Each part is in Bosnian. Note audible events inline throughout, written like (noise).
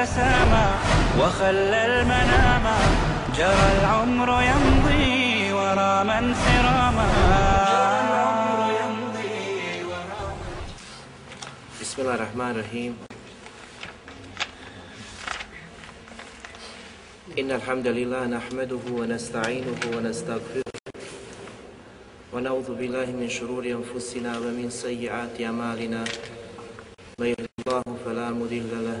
تسامى وخلى المنام. جرى العمر يمضي ورا من سراما. بسم الله الرحمن الرحيم. إن الحمد لله نحمده ونستعينه ونستغفره ونعوذ بالله من شرور أنفسنا ومن سيئات أعمالنا. من يهد الله فلا مضل له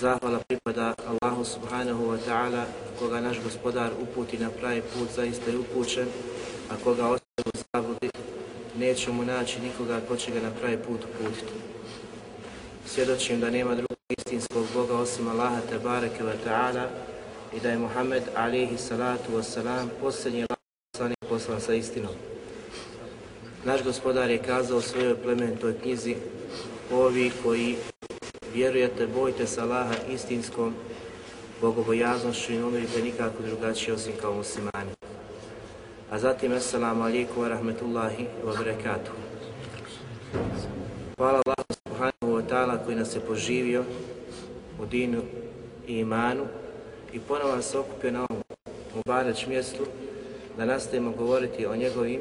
Zahvala pripada Allahu subhanahu wa ta'ala, koga naš gospodar uputi na pravi put, zaista je upućen, a koga ostaje u zabludi, neće mu naći nikoga ko će ga na pravi put uputiti. Svjedočim da nema drugog istinskog Boga osim Allaha te bareke wa ta'ala i da je Muhammed alihi salatu wa salam posljednji poslanik poslan sa istinom. Naš gospodar je kazao u svojoj plemenitoj knjizi ovi koji vjerujete, bojte se Allaha istinskom bogobojaznošću i ne umirite nikako drugačije osim kao muslimani. A zatim, assalamu alaikum wa rahmetullahi wa barakatuhu. Hvala Allah subhanahu wa ta'ala koji nas je poživio u dinu i imanu i ponovo se okupio na ovom Mubareć mjestu da nastavimo govoriti o njegovim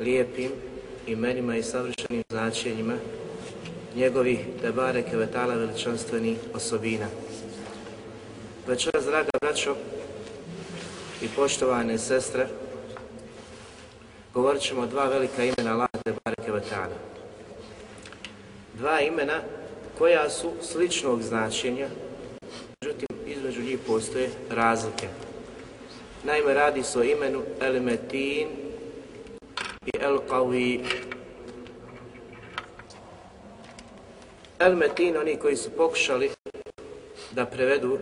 lijepim imenima i savršenim značenjima njegovih tebare kevetala veličanstvenih osobina. Večeras, draga braćo i poštovane sestre, govorit ćemo o dva velika imena Allah tebare kevetala. Dva imena koja su sličnog značenja, međutim, između njih postoje razlike. Naime, radi se o imenu El-Metin i El Metin, oni koji su pokušali da prevedu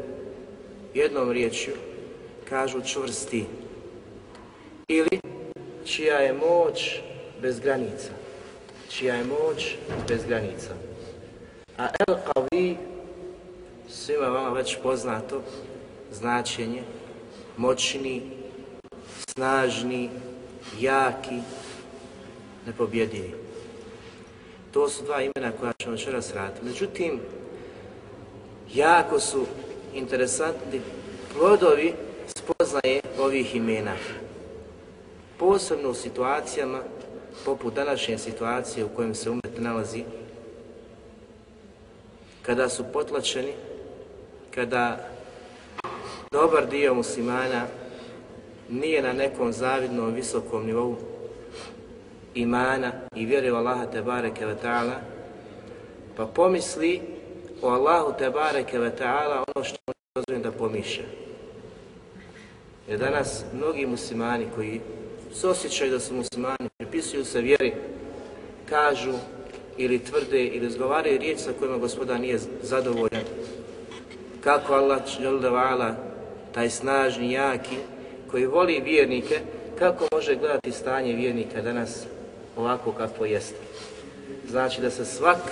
jednom riječju, kažu čvrsti. Ili čija je moć bez granica. Čija je moć bez granica. A El-Qawi, svima vama već poznato značenje, moćni, snažni, jaki, nepobjedivi. To su dva imena koja ćemo večeras raditi. Međutim, jako su interesantni plodovi spoznaje ovih imena. Posebno u situacijama poput današnje situacije u kojem se umet nalazi, kada su potlačeni, kada dobar dio muslimana nije na nekom zavidnom visokom nivou imana i vjere u Allaha Tebareke ve ta'ala, pa pomisli o Allahu Tebareke ve ta'ala ono što mu dozvoljeno da pomišlja. Jer danas mnogi muslimani koji se osjećaju da su muslimani, pripisuju se vjeri, kažu ili tvrde ili izgovaraju riječ sa kojima gospoda nije zadovoljan. Kako Allah taj snažni, jaki, koji voli vjernike, kako može gledati stanje vjernika danas ovako kako jeste. Znači da se svak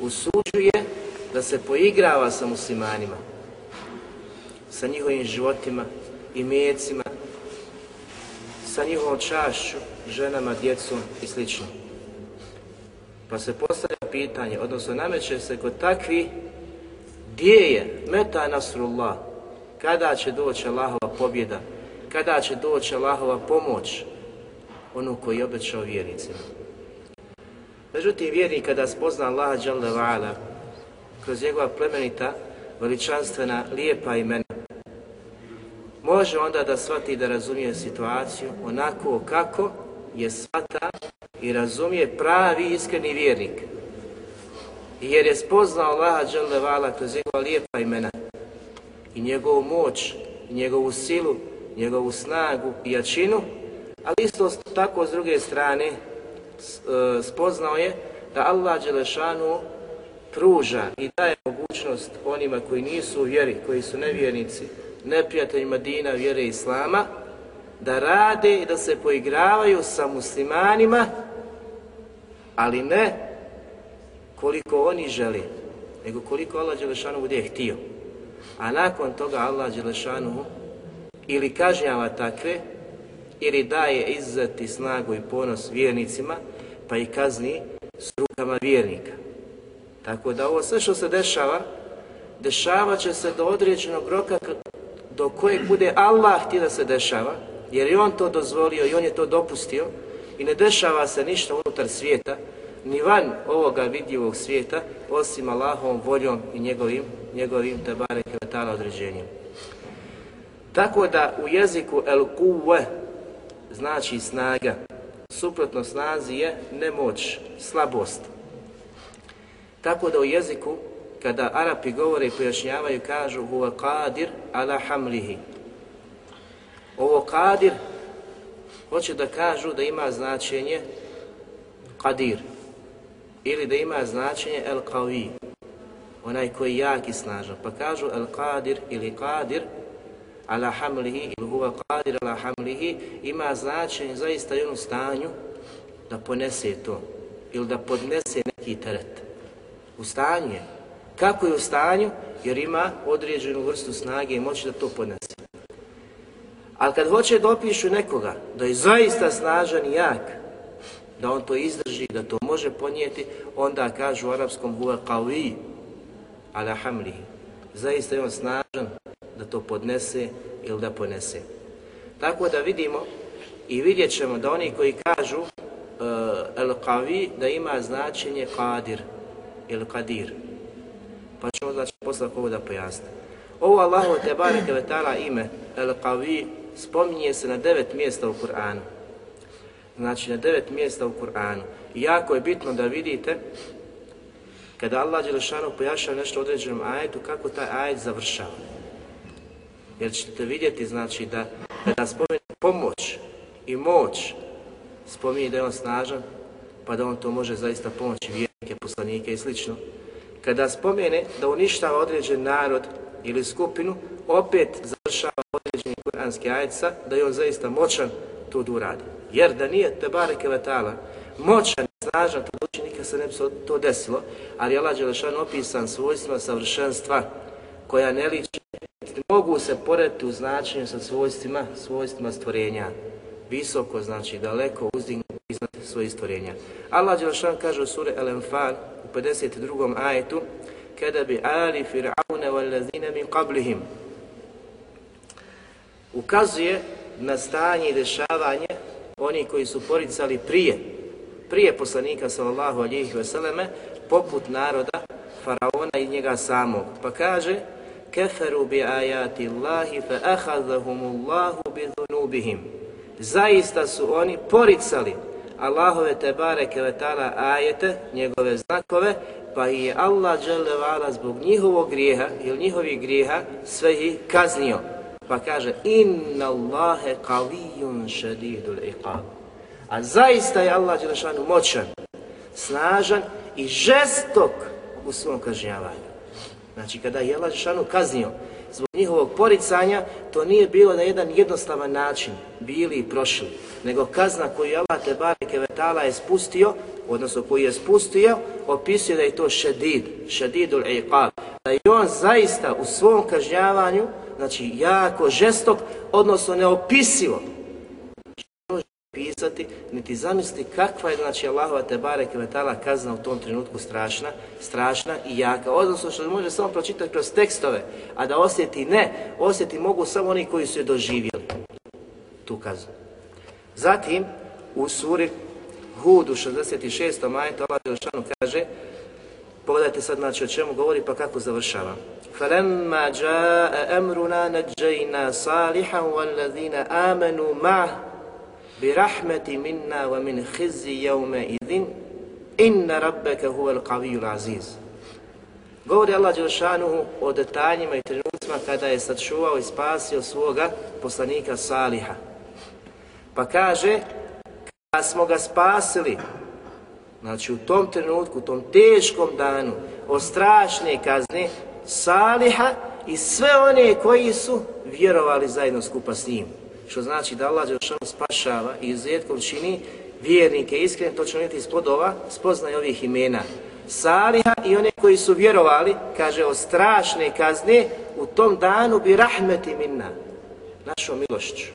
usuđuje da se poigrava sa muslimanima, sa njihovim životima i sa njihovom čašću, ženama, djecom i sl. Pa se postavlja pitanje, odnosno nameće se kod takvi gdje je meta nasrullah, kada će doći Allahova pobjeda, kada će doći Allahova pomoć, onu koji je obećao vjernicima. Međutim, vjernik kada spozna Allaha Đalla Vala, kroz njegova plemenita, veličanstvena, lijepa imena, može onda da shvati da razumije situaciju onako kako je svata i razumije pravi iskreni vjernik. Jer je spoznao Allaha Đalla Vala kroz njegova lijepa imena i njegovu moć, i njegovu silu, njegovu snagu i jačinu, ali isto tako s druge strane e, spoznao je da Allah Đelešanu pruža i daje mogućnost onima koji nisu u vjeri, koji su nevjernici, neprijateljima dina vjere Islama, da rade i da se poigravaju sa muslimanima, ali ne koliko oni žele, nego koliko Allah Đelešanu bude htio. A nakon toga Allah Đelešanu ili kažnjava takve, ili daje izzati snagu i ponos vjernicima, pa i kazni s rukama vjernika. Tako da ovo sve što se dešava, dešava će se do određenog roka do kojeg bude Allah htio da se dešava, jer je On to dozvolio i On je to dopustio i ne dešava se ništa unutar svijeta, ni van ovoga vidljivog svijeta, osim Allahovom voljom i njegovim, njegovim tebare kvetala određenjem. Tako da u jeziku el kuwe znači snaga, suprotno snazi je nemoć, slabost. Tako da u jeziku, kada Arapi govore i pojašnjavaju, kažu huwa qadir ala hamlihi. Ovo qadir hoće da kažu da ima značenje qadir ili da ima značenje el qawi, onaj koji je jak i snažan. Pa kažu el qadir ili qadir ala hamlihi ili huwa qadir ala hamlihi ima značenje zaista i onu stanju da ponese to ili da podnese neki teret. U stanju je. Kako je u stanju? Jer ima određenu vrstu snage i moći da to podnese. Ali kad hoće da opišu nekoga da je zaista snažan i jak, da on to izdrži, da to može ponijeti, onda kažu u arapskom huwa qawi ala hamlihi. Zaista je on snažan da to podnese ili da ponese. Tako da vidimo i vidjet ćemo da oni koji kažu uh, el qavi da ima značenje qadir ili qadir. Pa ćemo znači posle ovo da pojasnimo. Ovo Allahu te bareke ve taala ime el qavi spominje se na devet mjesta u Kur'anu. Znači na devet mjesta u Kur'anu. I jako je bitno da vidite kada Allah Đelešanu pojašava nešto određenom ajetu, kako taj ajet završava. Jer ćete vidjeti, znači, da kada spomene pomoć i moć, spominje da je on snažan, pa da on to može zaista pomoći vjernike, poslanike i slično. Kada spomene da uništava određen narod ili skupinu, opet završava određeni kuranski ajca, da je on zaista moćan to da uradi. Jer da nije Tebareke Vatala moćan, snažan, to doći nikad se ne bi to desilo, ali Allah Đelešan opisan svojstvima savršenstva koja ne liči mogu se porediti u značenju sa svojstvima, svojstvima stvorenja. Visoko, znači daleko uzdignuti iznad svojih stvorenja. Allah Đelšan kaže u suri Al-Anfal u 52. ajetu kada bi ali fir'aune wal lazine min qablihim ukazuje na stanje i dešavanje oni koji su poricali prije prije poslanika sallallahu alejhi ve selleme poput naroda faraona i njega samog pa kaže keferu bi ajati Allahi fa ahadahumullahu bi dhunubihim. Zaista su oni poricali Allahove te bareke ve ta'ala ajete, njegove znakove, pa i je Allah dželevala zbog njihovog grijeha ili njihovih grijeha sve ih kaznio. Pa kaže, inna Allahe kavijun šedidul iqab. A zaista je Allah dželešanu moćan, snažan i žestok u svom kažnjavanju. Znači, kada je Allah Žešanu kaznio zbog njihovog poricanja, to nije bilo na jedan jednostavan način, bili i prošli, nego kazna koju Allah te bareke vetala je spustio, odnosno koju je spustio, opisuje da je to šedid, šedidul iqab, da je on zaista u svom kažnjavanju, znači jako žestok, odnosno neopisivo, pisati, niti zamisliti kakva je, znači, Allahova Tebare Kvetala kazna u tom trenutku strašna, strašna i jaka. Odnosno što može samo pročitati kroz tekstove, a da osjeti ne, osjeti mogu samo oni koji su je doživjeli tu kaznu. Zatim, u suri Hud u 66. majetu Allah Đelešanu kaže Pogledajte sad znači o čemu govori pa kako završava. فَلَمَّا جَاءَ أَمْرُنَا نَجَّيْنَا صَالِحًا وَالَّذِينَ آمَنُوا مَعْهُ بِرَحْمَةِ مِنَّا وَمِنْ خِزِّ يَوْمَئِذٍ إِنَّ رَبَّكَ هُوَ الْقَوِيُّ الْعَزِيزُ Govori Allah Đelšanuhu o detaljima i trenucima kada je sačuvao i spasio svoga poslanika Saliha. Pa kaže, kada smo ga spasili, znači u tom trenutku, u tom teškom danu, od strašne kazne, Saliha i sve one koji su vjerovali zajedno skupa s njim. Što znači da Allah Đelšanu spašava i izuzetkom čini vjernike iskreno, to ćemo vidjeti iz plodova, spoznaj ovih imena. Saliha i one koji su vjerovali, kaže o strašne kazne, u tom danu bi rahmeti minna, našom milošću.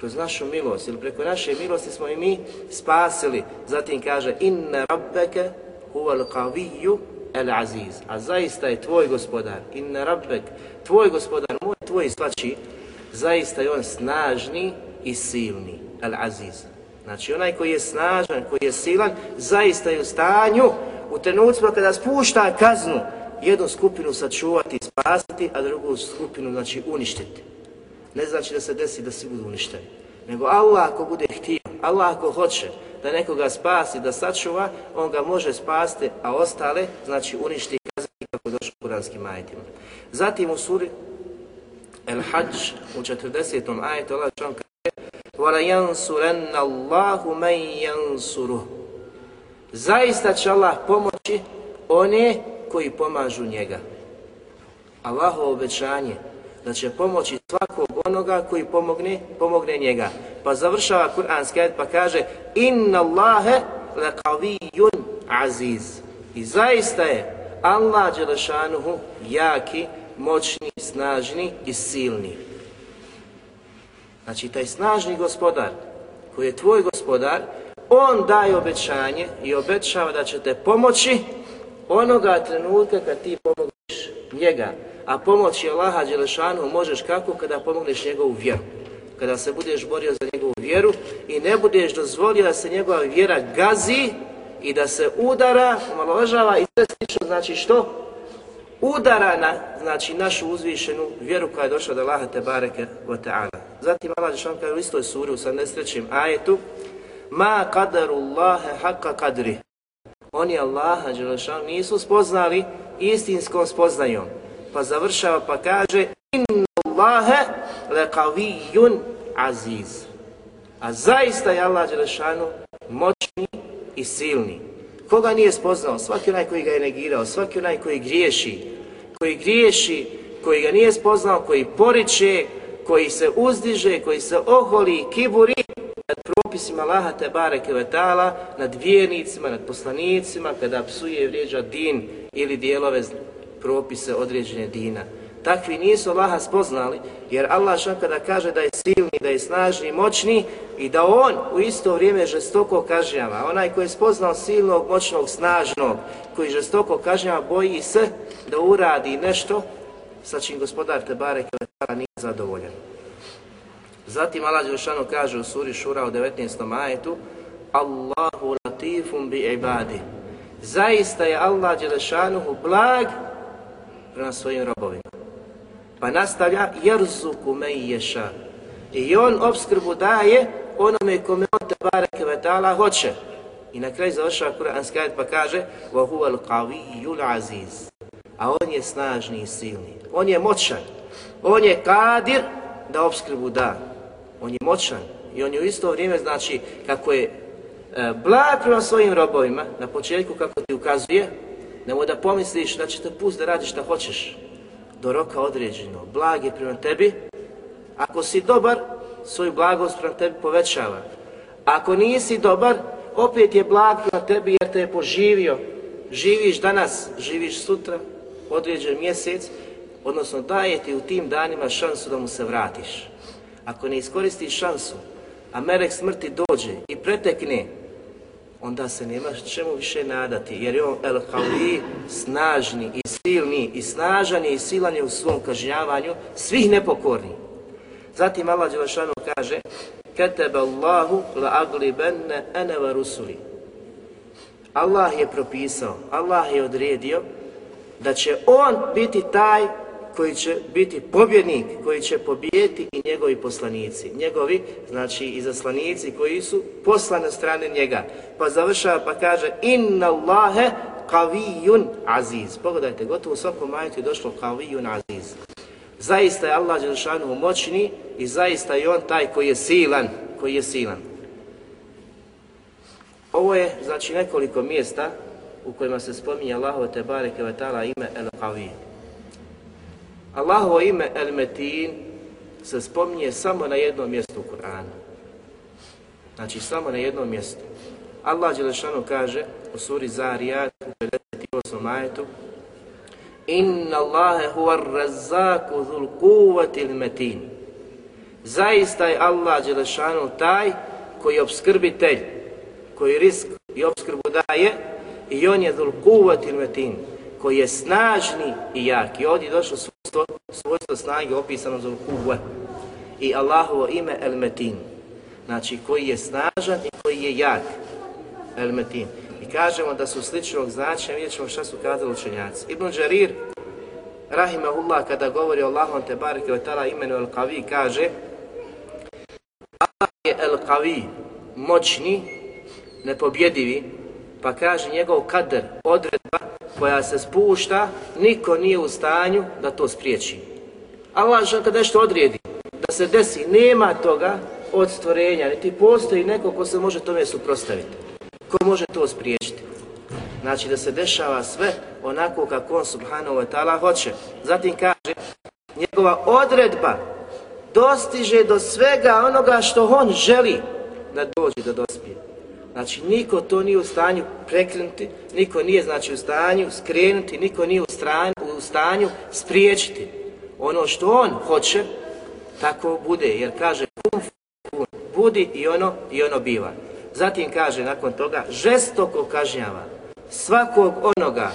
Kroz našu milost, ili preko naše milosti smo i mi spasili. Zatim kaže, inna rabbeke huval qaviju el aziz. A zaista je tvoj gospodar, inna rabbek, tvoj gospodar, moj tvoj svači, zaista je on snažni i silni, Al-Aziz. Znači onaj koji je snažan, koji je silan, zaista je u stanju u trenucima kada spušta kaznu, jednu skupinu sačuvati i spasiti, a drugu skupinu znači uništiti. Ne znači da se desi da svi budu uništeni. Nego Allah ako bude htio, Allah ako hoće da nekoga spasi, da sačuva, on ga može spasti, a ostale znači uništi i kazati kako došlo u kuranskim ajetima. Zatim u suri El Hajj u 40. ajetu Allah čovjek kaže وَلَيَنْسُرَنَّ اللَّهُ مَنْ يَنْسُرُهُ Zaista će Allah pomoći one koji pomažu njega. Allahovo obećanje da će pomoći svakog onoga koji pomogne, pomogne njega. Pa završava Kur'anski ajet pa kaže Inna Allahe laqaviyyun aziz. I zaista je Allah Đelešanuhu jaki, moćni, snažni i silni. Znači taj snažni gospodar koji je tvoj gospodar, on daje obećanje i obećava da će te pomoći onoga trenutka kad ti pomogneš njega. A pomoći Allaha Đelešanu možeš kako kada pomogneš njegovu vjeru. Kada se budeš borio za njegovu vjeru i ne budeš dozvolio da se njegova vjera gazi i da se udara, omalovažava i sve slično, znači što? Udara na znači, našu uzvišenu vjeru koja je došla od Allaha Tebareke wa ta'ala. Zatim Allah Žešan kaže u istoj suri u 73. ajetu Ma kadaru Allahe haqqa kadri Oni Allaha Žešan nisu spoznali istinskom spoznajom pa završava pa kaže Inna Allahe lekaviyyun aziz. A zaista je Allah Žešanu moćni i silni. Koga nije spoznao? Svaki onaj koji ga je negirao, svaki onaj koji griješi, koji griješi, koji ga nije spoznao, koji poriče, koji se uzdiže, koji se oholi i kiburi nad propisima Allaha Tebare Kevetala, nad vjernicima, nad poslanicima, kada psuje i vrijeđa din ili dijelove propise određene dina. Takvi nisu Allaha spoznali, jer Allah šan kada kaže da je silni, da je snažni i moćni i da On u isto vrijeme žestoko kažnjava. Onaj koji je spoznao silnog, moćnog, snažnog, koji žestoko kažnjava, boji se da uradi nešto sa čim gospodar Tebare Kvetala nije zadovoljan. Zatim Allah Đelšanu kaže u suri Šura u 19. majetu Allahu latifum bi ibadi. Zaista je Allah Đelešanuhu blag prema svojim robovima. Pa nastavlja jerzuku me ješa. I on obskrbu daje onome kome on te bareke vetala hoće. I na kraju završava Kur'anski ajet pa kaže وَهُوَ الْقَوِيُّ aziz. A on je snažni i silni. On je moćan. On je kadir da obskrbu da. On je moćan. I on je u isto vrijeme, znači, kako je e, blag prema svojim robovima, na početku kako ti ukazuje, Nemoj da pomisliš da će te pust da radiš šta hoćeš. Do roka određeno. Blag je prema tebi. Ako si dobar, svoju blagost prema tebi povećava. Ako nisi dobar, opet je blag na tebi jer te je poživio. Živiš danas, živiš sutra, određen mjesec, odnosno daje ti u tim danima šansu da mu se vratiš. Ako ne iskoristiš šansu, a melek smrti dođe i pretekne onda se nema čemu više nadati, jer je on El Khawi snažni i silni i snažan je i silan je u svom kažnjavanju svih nepokornih. Zatim Allah Đelešanu kaže Ketebe Allahu la aglibenne ene wa rusuli. Allah je propisao, Allah je odredio da će On biti taj koji će biti pobjednik, koji će pobijeti i njegovi poslanici. Njegovi, znači i zaslanici koji su poslane strane njega. Pa završava pa kaže Inna Allahe kavijun aziz. Pogledajte, gotovo u svakom majetu je došlo kavijun aziz. Zaista je Allah Đelšanu moćni i zaista je On taj koji je silan, koji je silan. Ovo je, znači, nekoliko mjesta u kojima se spominje Allahovo te bareke vatala ime El Qavi. Allahovo ime El Metin se spominje samo na jednom mjestu u Kur'anu. Znači, samo na jednom mjestu. Allah Đelešanu kaže u suri Zariyat u 58. majetu Inna Allahe huwa razzaku dhul kuvatil metin. Zaista je Allah Đelešanu taj koji je obskrbitelj, koji risk i obskrbu daje i on je dhul kuvatil metin, koji je snažni i jak. I ovdje je došlo svojstvo, svojstvo snage opisano dhul kuvat I Allahovo ime El Metin, znači koji je snažan i koji je jak. El Metin. Kažemo da su sličnog značenja, vidjet ćemo šta su kazali učenjaci. Ibn Đarir, rahimahullah, kada govori o Allahom te barike o tala imenu El Qavi, kaže Allah je El Qavi, moćni, nepobjedivi, pa kaže njegov kader, odredba koja se spušta, niko nije u stanju da to spriječi. Allah žel kada nešto odredi, da se desi, nema toga od stvorenja, niti postoji neko ko se može tome suprostaviti. Ko može to spriječiti? Znači da se dešava sve onako kako on subhanahu wa ta'ala hoće. Zatim kaže, njegova odredba dostiže do svega onoga što on želi da dođe, da dospije. Znači niko to nije u stanju prekrenuti, niko nije znači u stanju skrenuti, niko nije u, stranu, u stanju spriječiti. Ono što on hoće, tako bude, jer kaže kum budi i ono, i ono biva. Zatim kaže nakon toga, žestoko kažnjava svakog onoga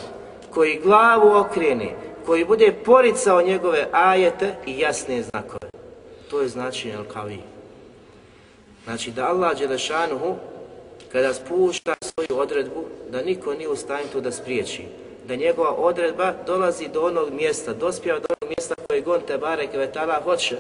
koji glavu okrene, koji bude poricao njegove ajete i jasne znakove. To je značenje Al-Kavi. Znači da Allah Đelešanuhu, kada spušta svoju odredbu, da niko nije u stanju to da spriječi. Da njegova odredba dolazi do onog mjesta, dospjeva do onog mjesta koje on te barek vetala hoće.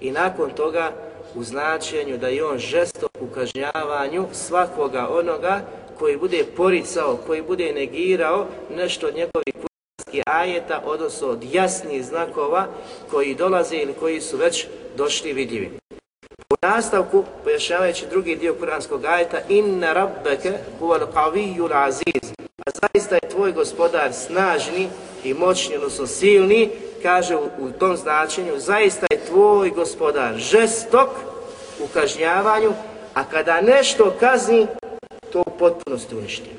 I nakon toga u značenju da je on žestok u kažnjavanju svakoga onoga koji bude poricao, koji bude negirao nešto od njegovih kuranskih ajeta, odnosno od jasnih znakova koji dolaze ili koji su već došli vidljivi. U nastavku, pojašnjavajući drugi dio kuranskog ajeta, inna rabbeke huval qavijul aziz, a zaista je tvoj gospodar snažni i moćni, odnosno silni, kaže u, u tom značenju, zaista je tvoj gospodar žestok u kažnjavanju, a kada nešto kazni, to u potpunosti uništi.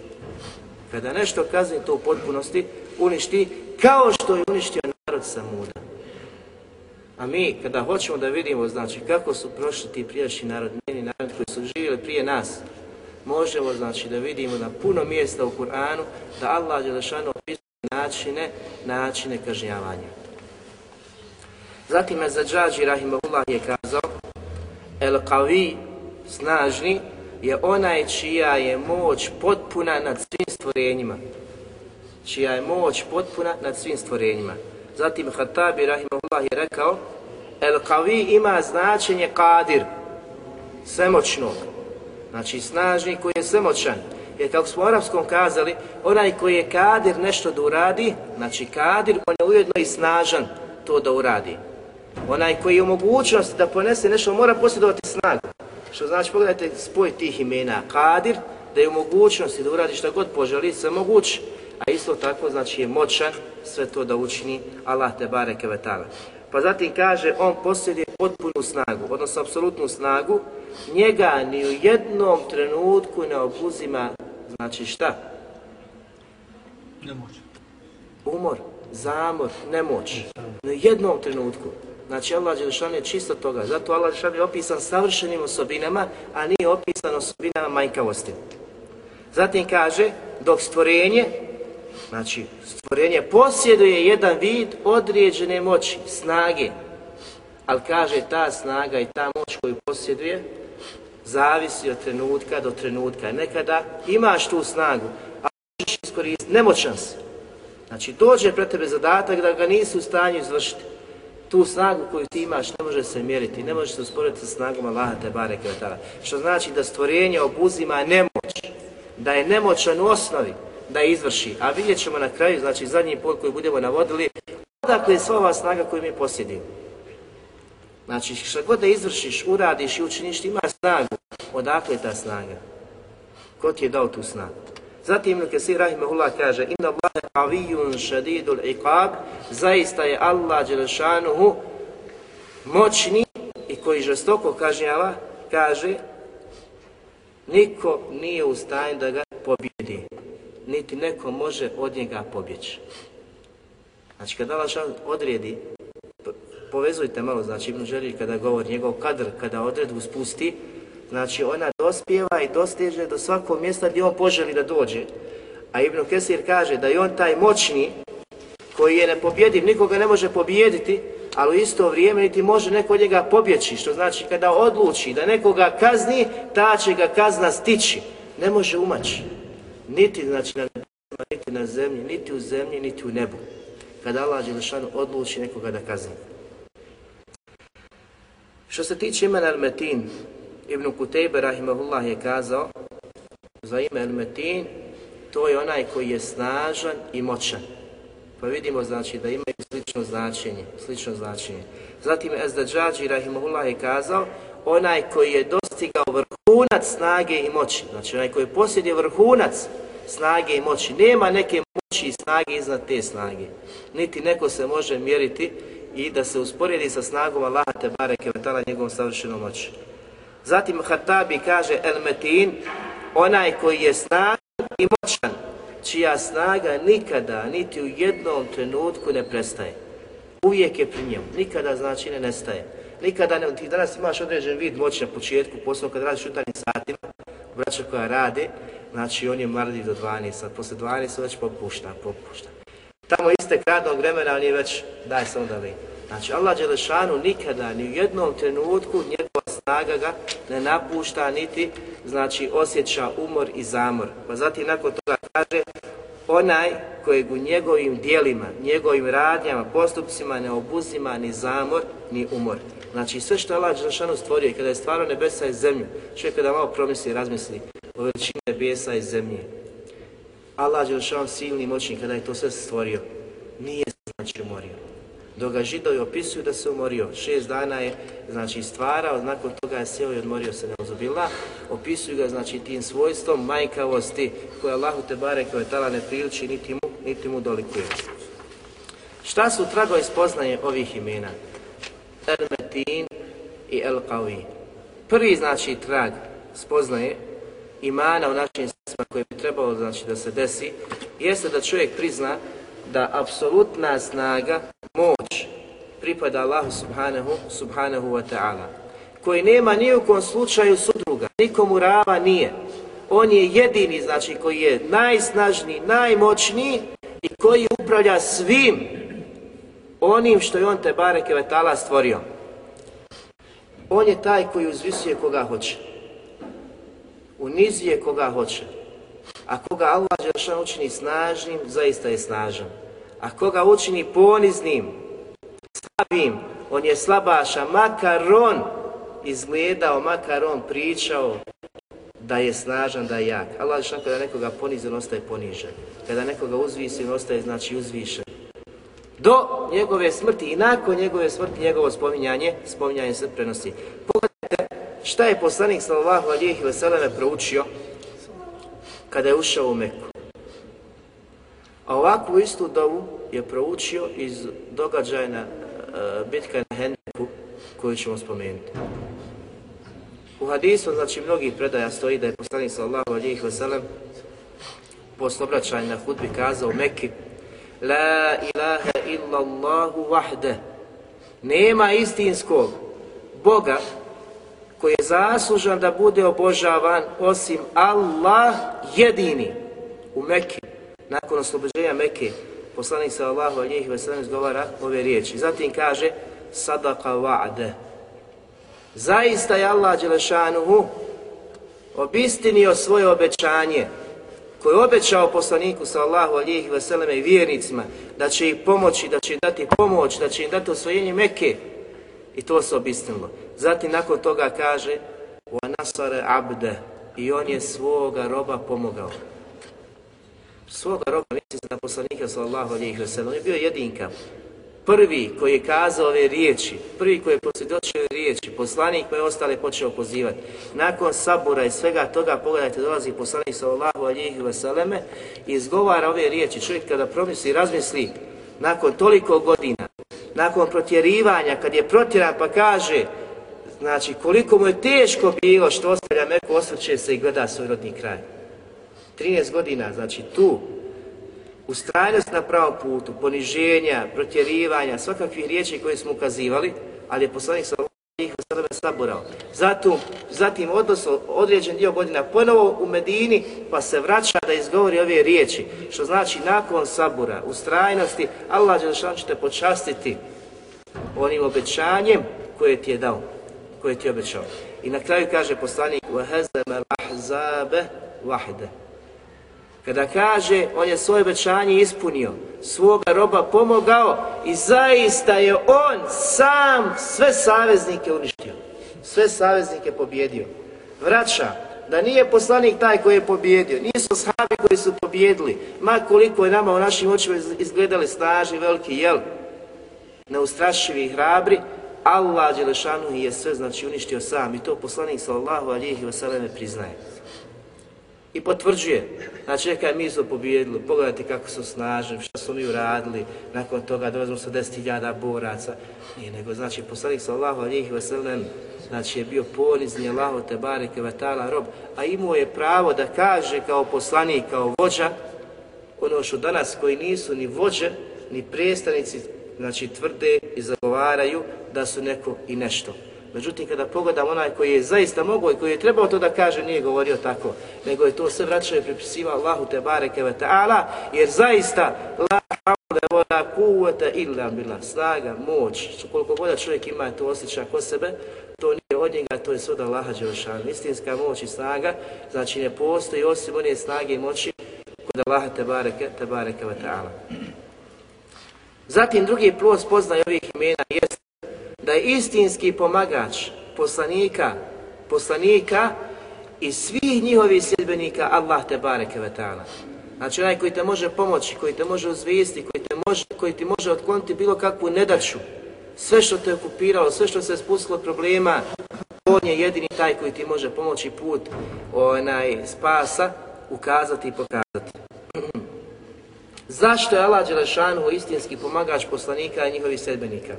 Kada nešto kazni, to u potpunosti uništi, kao što je uništio narod Samuda. A mi, kada hoćemo da vidimo, znači, kako su prošli ti prijašnji narod, njeni narod koji su živjeli prije nas, možemo, znači, da vidimo na puno mjesta u Kur'anu da Allah je lešano opisuje načine, načine kažnjavanja. Zatim je Zadžađi Rahimahullah je kazao El Qavi, snažni, je onaj čija je moć potpuna nad svim stvorenjima. Čija je moć potpuna nad svim stvorenjima. Zatim Hatabi Rahimahullah je rekao El Qavi ima značenje Kadir, svemoćnog. Znači snažni koji je svemoćan. Jer kako smo u arapskom kazali, onaj koji je Kadir nešto da uradi, znači Kadir, on je ujedno i snažan to da uradi. Onaj koji je u mogućnosti da ponese nešto, mora posjedovati snagu. Što znači, pogledajte spoj tih imena. Kadir, da je u mogućnosti da uradi što god poželi, sve moguće. A isto tako, znači, je moćan sve to da učini Allah te bareke vetala. Pa zatim kaže, on posjeduje potpunu snagu, odnosno apsolutnu snagu, njega ni u jednom trenutku ne obuzima, znači šta? Nemoć. Umor, zamor, nemoć. Ni u jednom trenutku. Znači Allah Đelešan je čisto toga. Zato Allah Đelešan je opisan savršenim osobinama, a nije opisan osobinama manjkavosti. Zatim kaže, dok stvorenje, znači stvorenje posjeduje jedan vid određene moći, snage. ali kaže ta snaga i ta moć koju posjeduje, zavisi od trenutka do trenutka. Nekada imaš tu snagu, a možeš iskoristiti, nemoćan si. Znači, dođe pred tebe zadatak da ga nisi u stanju izvršiti. Tu snagu koju ti imaš ne može se mjeriti, ne može se usporediti sa snagom Allaha te bareke ve Što znači da stvorenje obuzima nemoć, da je nemoćan u osnovi da izvrši. A vidjet ćemo na kraju, znači zadnji put koji budemo navodili, odakle je sva ova snaga koju mi posjedimo. Znači, što god da izvršiš, uradiš i učiniš, ti imaš snagu. Odakle je ta snaga? Ko ti je dao tu snagu? Zatim Ibn Kesir Rahimahullah kaže Inna Allahe avijun šadidul iqab Zaista je Allah Đelešanuhu moćni i koji žestoko kažnjava, kaže niko nije u stanju da ga pobjedi, niti neko može od njega pobjeći. Znači kada Allah odredi, povezujte malo, znači Ibn Želij kada govori njegov kadr, kada odredbu spusti, Znači ona dospjeva i dostiže do svakog mjesta gdje on poželi da dođe. A Ibn Kesir kaže da je on taj moćni koji je nepobjediv, nikoga ne može pobijediti, ali u isto vrijeme niti može neko od njega pobjeći, što znači kada odluči da nekoga kazni, ta će ga kazna stići. Ne može umaći. Niti znači na nebesima, niti na zemlji, niti u zemlji, niti u nebu. Kada Allah Đelešanu odluči nekoga da kazni. Što se tiče imena Al-Metin, Ibn Kutejbe rahimahullah je kazao za ime El-Metin, to je onaj koji je snažan i moćan. Pa vidimo znači da imaju slično značenje, slično značenje. Zatim Ezdađađi rahimahullah je kazao, onaj koji je dostigao vrhunac snage i moći, znači onaj koji posjeduje vrhunac snage i moći, nema neke moći i snage iznad te snage. Niti neko se može mjeriti i da se usporedi sa snagom Allaha te bareke vetala njegovom savršenom moći. Zatim Hatabi kaže El Metin, onaj koji je snagan i moćan, čija snaga nikada, niti u jednom trenutku ne prestaje. Uvijek je pri njemu, nikada znači ne nestaje. Nikada ne, ti danas imaš određen vid moći na početku, posebno kad radiš utarnim satima, braća koja rade, znači on je marljiv do 12, sad posle 12 već popušta, popušta. Tamo iste kratnog vremena, on je već, daj samo da li. Znači, Allah Đelešanu nikada, ni u jednom trenutku, njegova snaga ga ne napušta, niti, znači, osjeća umor i zamor. Pa zatim, nakon toga kaže, onaj kojeg u njegovim dijelima, njegovim radnjama, postupcima ne obuzima ni zamor, ni umor. Znači, sve što Allah Đelešanu stvorio i kada je stvarao nebesa i zemlju, čovjek kada malo promisli i razmisli o veličini nebesa i zemlje, Allah Đelešanu silni moćni kada je to sve stvorio, nije znači umorio dok ga židovi opisuju da se umorio. Šest dana je znači stvarao, nakon toga je sjeo i odmorio se neozubila. Opisuju ga znači tim svojstvom majkavosti koja Allahu te bare koje tala ne priliči niti mu, niti mu dolikuje. Šta su tragovi spoznaje ovih imena? El Metin i El Qawi. Prvi znači trag spoznaje imana u našim srcima koje bi trebalo znači da se desi, jeste da čovjek prizna da apsolutna snaga, moć, pripada Allahu subhanahu, subhanahu wa ta'ala, koji nema ni u kom slučaju sudruga, nikomu rava nije. On je jedini, znači, koji je najsnažniji, najmoćniji i koji upravlja svim onim što je on te bareke vetala stvorio. On je taj koji uzvisuje koga hoće. Unizuje koga hoće. A koga Allah Đelšan učini snažnim, zaista je snažan. A koga učini poniznim, slabim, on je slabaša, makar on izgledao, makar on pričao da je snažan, da je jak. Allah Đelšan kada nekoga ponizi, on ostaje ponižen. Kada nekoga uzvisi, on ostaje znači uzvišen. Do njegove smrti i nakon njegove smrti, njegovo spominjanje, spominjanje se prenosi. Pogledajte šta je poslanik sallallahu alihi veseleme proučio kada je ušao u Meku. A ovakvu istu dovu je proučio iz događaja na e, uh, bitka na Hendeku koju ćemo spomenuti. U hadisu, znači mnogih predaja stoji da je poslanik sallahu alihi wasallam posle obraćanja na hudbi kazao u Mekki La ilaha illa Allahu wahde Nema istinskog Boga koji je zaslužan da bude obožavan osim Allah jedini u Mekke. Nakon oslobođenja Mekke, poslanik sa Allahu alijih veselam izgovara ove riječi. Zatim kaže, sadaka wa'de. Zaista je Allah Đelešanuhu obistinio svoje obećanje koje je obećao poslaniku sallahu alijih veseleme i vjernicima da će ih pomoći, da će im dati pomoć, da će im dati osvojenje Mekke i to se obistinilo. Zatim nakon toga kaže wa عَبْدَ i on je svoga roba pomogao. Svoga roba, misli se na poslanika sallallahu alaihi wa sallam, on je bio jedinka, prvi koji je kazao ove riječi, prvi koji je posvjedočio riječi, poslanik koji je ostale počeo pozivati. Nakon sabura i svega toga, pogledajte, dolazi poslanik sallallahu alihi vseleme i izgovara ove riječi. Čovjek kada promisli i razmisli, nakon toliko godina, nakon protjerivanja, kad je protjeran pa kaže, znači koliko mu je teško bilo što ostavlja Meku, osvrće se i gleda svoj rodni kraj. 13 godina, znači tu, ustrajnost na pravom putu, poniženja, protjerivanja, svakakvih riječi koje smo ukazivali, ali je poslanik sa ih sebe saborao. Zatim, zatim odnosno određen dio godina ponovo u Medini, pa se vraća da izgovori ove riječi, što znači nakon sabora, ustrajnosti, Allah Đelšan će te počastiti onim obećanjem koje ti je dao, koje ti je obećao. I na kraju kaže poslanik, وَهَزَمَ الْأَحْزَابَ وَحْدَ Kada kaže on je svoje obećanje ispunio, svoga roba pomogao i zaista je on sam sve saveznike uništio. Sve saveznike pobjedio. Vraća da nije poslanik taj koji je pobjedio, nisu sahabi koji su pobjedili, ma koliko je nama u našim očima izgledali snažni, veliki, jel? Neustrašivi i hrabri, Allah Đelešanu je sve znači uništio sam i to poslanik sallallahu alihi wasallam priznaje i potvrđuje. Znači, neka mi smo pobjedili, pogledajte kako su snažni, šta su mi uradili, nakon toga dolazimo sa 10.000 boraca. Nije nego, znači, poslanik sa Allahu alijih veselem, znači je bio ponizni Allahu te bareke vatala rob, a imao je pravo da kaže kao poslanik, kao vođa, ono što danas koji nisu ni vođe, ni predstavnici, znači tvrde i zagovaraju da su neko i nešto. Međutim, kada pogledam onaj koji je zaista mogao i koji je trebao to da kaže, nije govorio tako, nego je to sve vraćao i pripisivao Allahu te bareke ve ta'ala, jer zaista la havle vola kuvvete illa bila, snaga, moć, koliko god čovjek ima to osjeća kod sebe, to nije od njega, to je sve od Allaha Đelšanu. Istinska moć i snaga, znači ne postoji osim one snage i moći kod Allaha te bareke, te bareke ve ta'ala. Zatim drugi plus poznaje ovih imena jeste da je istinski pomagač poslanika, poslanika i svih njihovih sljedbenika Allah te bareke ve ta'ala. Znači onaj koji te može pomoći, koji te može uzvijesti, koji, te može, koji ti može otkloniti bilo kakvu nedaću, sve što te okupiralo, sve što se spustilo problema, on je jedini taj koji ti može pomoći put onaj spasa, ukazati i pokazati. (clears throat) Zašto je Allah Đelešanu istinski pomagač poslanika i njihovih sedbenika?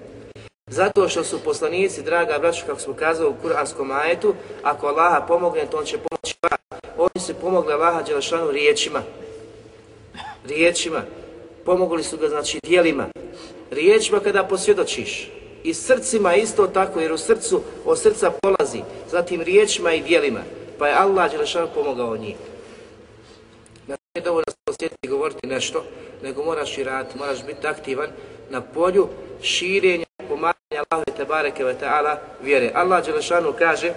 Zato što su poslanici, draga braću, kako smo kazali u kuranskom ajetu, ako Allaha pomogne, to on će pomoći vas. Oni su pomogli Allaha Đelešanu riječima. Riječima. Pomogli su ga, znači, dijelima. Riječima kada posvjedočiš. I srcima isto tako, jer u srcu, od srca polazi. Zatim riječima i dijelima. Pa je Allah Đelešanu pomogao njih. Znači, nije dovoljno se posjetiti i govoriti nešto, nego moraš i raditi, moraš biti aktivan na polju širenja umaranje Allahu te bareke ve taala vjere. Allah dželle kaže: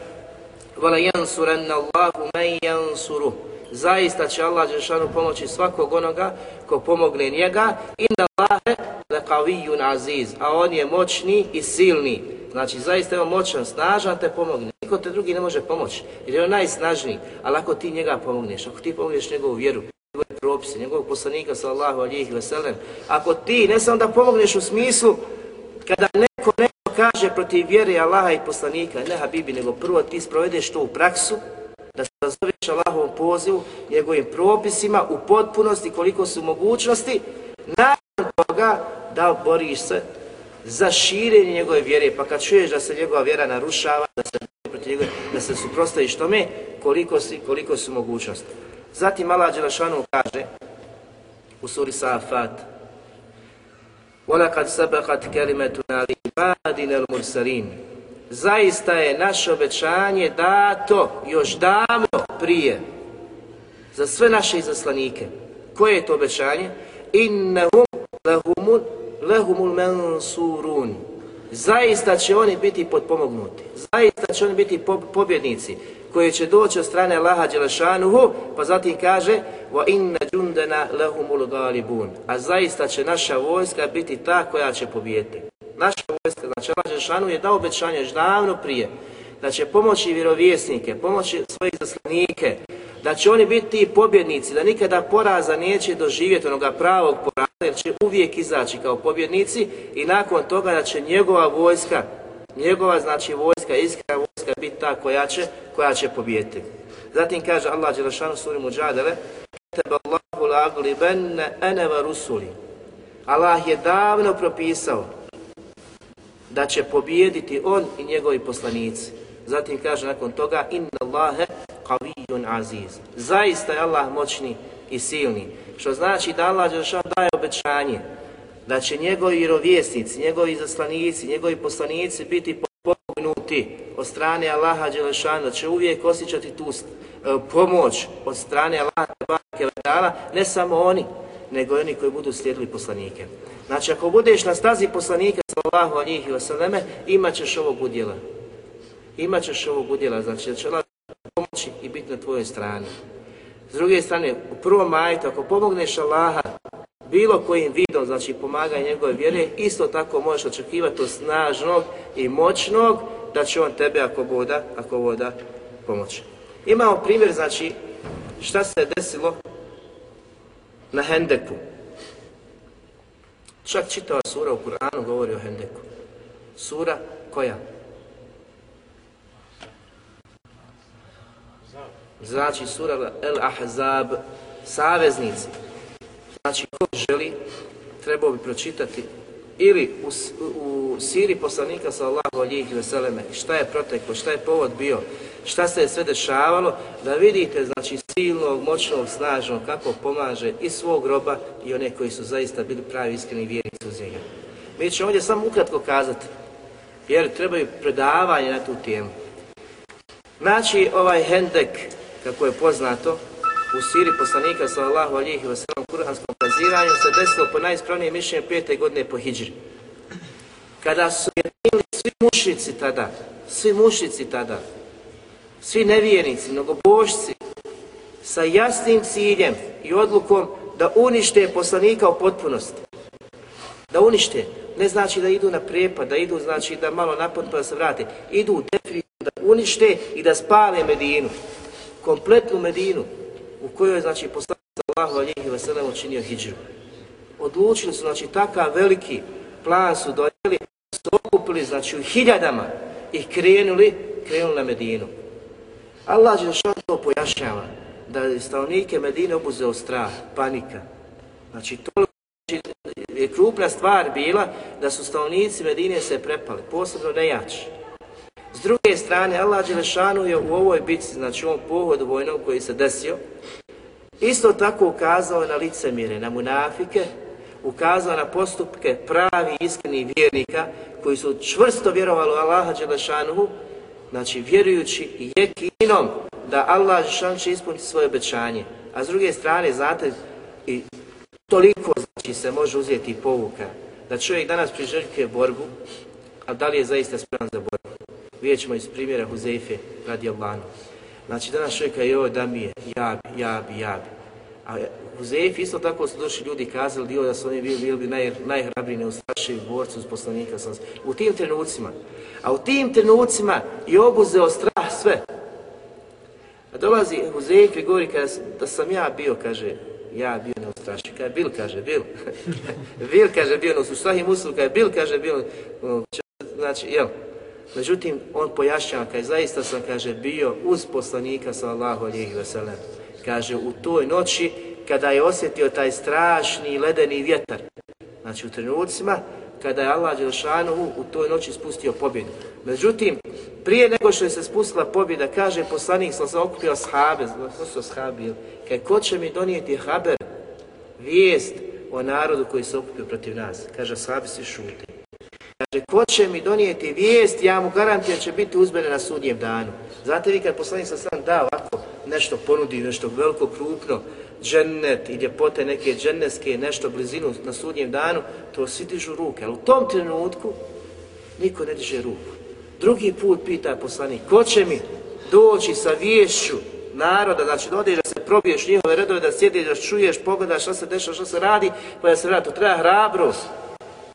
Vala yansuranna Allahu men yansuru." Zaista će Allah dželle pomoći svakog onoga ko pomogne njega. Inna Allahe laqawiyyun aziz. A on je moćni i silni. Znači, zaista je on moćan, snažan te pomogne. Niko te drugi ne može pomoći, jer je on najsnažniji. Ali ako ti njega pomogneš, ako ti pomogneš njegovu vjeru, njegove propise, njegovog poslanika sallallahu alihi veselem, ako ti ne samo da pomogneš u smislu kada neko neko kaže protiv vjere Allaha i poslanika, ne Habibi, nego prvo ti sprovedeš to u praksu, da se razoveš Allahovom pozivu, njegovim propisima u potpunosti koliko su mogućnosti, nakon toga da boriš se za širenje njegove vjere, pa kad čuješ da se njegova vjera narušava, da se protiv njegove, da se suprostaviš tome, koliko, si, koliko su mogućnosti. Zatim Allah Đelešanu kaže u suri Safat, وَلَقَدْ سَبَقَتْ كَلِمَتُنَا لِبَادِنَ الْمُرْسَلِينَ Zaista je naše obećanje dato još davno prije za sve naše izaslanike. Koje je to obećanje? إِنَّهُمْ لَهُمُ, لَهُمُ الْمَنْصُورُونَ zaista će oni biti potpomognuti, zaista će oni biti po pobjednici koje će doći od strane Allaha Đelešanuhu, pa zatim kaže wa inna jundana lahumul galibun. A zaista će naša vojska biti ta koja će pobijeti. Naša vojska, znači Allah Đelešanuhu je dao obećanje još davno prije da će pomoći vjerovjesnike, pomoći svojih zaslanike, da će oni biti pobjednici, da nikada poraza neće doživjeti onoga pravog poraza, jer će uvijek izaći kao pobjednici i nakon toga da će njegova vojska, njegova znači vojska, iskra vojska biti ta koja će, koja će pobijeti. Zatim kaže Allah Đelešanu suri Muđadele, Tebe Allahu la'aglibenne eneva rusuli. Allah je davno propisao da će pobijediti on i njegovi poslanici. Zatim kaže nakon toga inna Allahe qawiyyun aziz. Zaista je Allah moćni i silni. Što znači da Allah Đelešanu daje obećanje da će njegovi rovjesnici, njegovi zaslanici, njegovi poslanici biti pomognuti od strane Allaha Đelešana, da će uvijek osjećati tu eh, pomoć od strane Allaha Đelešana, ne samo oni, nego oni koji budu slijedili poslanike. Znači, ako budeš na stazi poslanika, sallahu alihi wasallam, imat ćeš ovog udjela imat ćeš ovog udjela, znači da će Allah pomoći i biti na tvojoj strani. S druge strane, u prvom majtu, ako pomogneš Allaha bilo kojim vidom, znači pomaganje njegove vjere, isto tako možeš očekivati od snažnog i moćnog da će on tebe ako voda, ako voda pomoći. Imamo primjer, znači, šta se desilo na Hendeku. Čak čitava sura u Kur'anu govori o Hendeku. Sura koja? znači sura El Ahzab, saveznici. Znači, ko želi, trebao bi pročitati ili u, u siri poslanika sallahu alihi veseleme, šta je proteklo, šta je povod bio, šta se je sve dešavalo, da vidite, znači, silnog, moćnog, snažnog, kako pomaže i svog groba i one koji su zaista bili pravi iskreni vjernici uz njega. Mi ćemo ovdje samo ukratko kazati, jer trebaju predavanje na tu temu. Znači, ovaj hendek, kako je poznato, u siri poslanika sallallahu alihi wa sallam kuranskom baziranju se desilo po najispravnijem mišljenju pete godine po hijđri. Kada su jedinili svi mušnici tada, svi mušnici tada, svi nevjernici, mnogobožci, sa jasnim ciljem i odlukom da unište poslanika u potpunosti. Da unište, ne znači da idu na prepad, da idu znači da malo napad pa da se vrate. Idu definitivno da unište i da spale Medinu kompletnu Medinu kojoj je znači poslanik sallahu alihi wasallam učinio hijđru. Odlučili su znači takav veliki plan su dojeli, su okupili znači u hiljadama i krenuli, krenuli na Medinu. Allah je što to pojašnjava, da je stavnike Medine obuzeo strah, panika. Znači to znači, je krupna stvar bila da su stavnici Medine se prepali, posebno nejači. S druge strane, Allah Đelešanu je u ovoj bitci, znači u ovom pohodu vojnom koji se desio, isto tako ukazao na licemire, na munafike, ukazao na postupke pravi iskreni vjernika koji su čvrsto vjerovali u Allaha Đelešanuhu, znači vjerujući i jekinom da Allah Đelešanu će ispuniti svoje obećanje. A s druge strane, znate, i toliko znači se može uzeti povuka da čovjek danas priželjkuje borbu, a da li je zaista spreman za borbu? vidjet ćemo iz primjera Huzeife radi Allahanu. Znači danas čovjek je joj da mi je, ja bi, ja bi, ja bi. A Huzeife isto tako su došli ljudi kazali dio da su oni bili, bili naj, najhrabriji, neustrašivi borci uz poslanika. U tim trenucima. A u tim trenucima je obuzeo strah sve. A dolazi Huzeife i govori kada, da sam ja bio, kaže, ja bio neustrašiv. Kaže, bil, kaže, bil. (laughs) bil, kaže, bio, no su sahih muslim, kada bil, kaže, bio. Znači, jel, Međutim, on pojašnjava, kaže, zaista sam, kaže, bio uz poslanika, sallallahu alihi wasallam. Kaže, u toj noći, kada je osjetio taj strašni ledeni vjetar, znači u trenucima, kada je Allah Đelšanu u toj noći spustio pobjedu. Međutim, prije nego što je se spustila pobjeda, kaže poslanik, sam se okupio shabe, ko su shabi, kaj ko će mi donijeti haber, vijest o narodu koji se okupio protiv nas? Kaže, sahabi se šuti. Kaže, ko će mi donijeti vijest, ja mu garantijem će biti uzmene na sudnjem danu. Znate vi kad poslanik sa sam da ovako nešto ponudi, nešto veliko, krupno, džennet i ljepote neke dženneske, nešto blizinu na sudnjem danu, to svi dižu ruke. Ali u tom trenutku, Niko ne diže ruku. Drugi put pita poslanik, ko će mi doći sa viješću naroda, znači da odeš da se probiješ njihove redove, da sjediš, da čuješ, pogledaš šta se dešava, šta se radi, pa da se vrati. To treba hrabrost.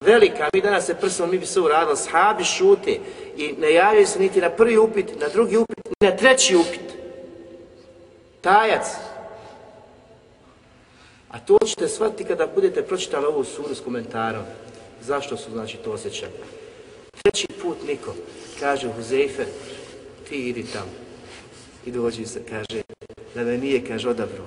Velika, mi danas se prstom, mi bi se uradili, sahabi šute i ne javljaju se niti na prvi upit, na drugi upit, ni na treći upit. Tajac. A to ćete shvatiti kada budete pročitali ovu suru s komentarom. Zašto su znači to osjećali? Treći put niko. Kaže Huzeife, ti idi tamo. I dođi se, kaže, da me nije, kaže, odabro.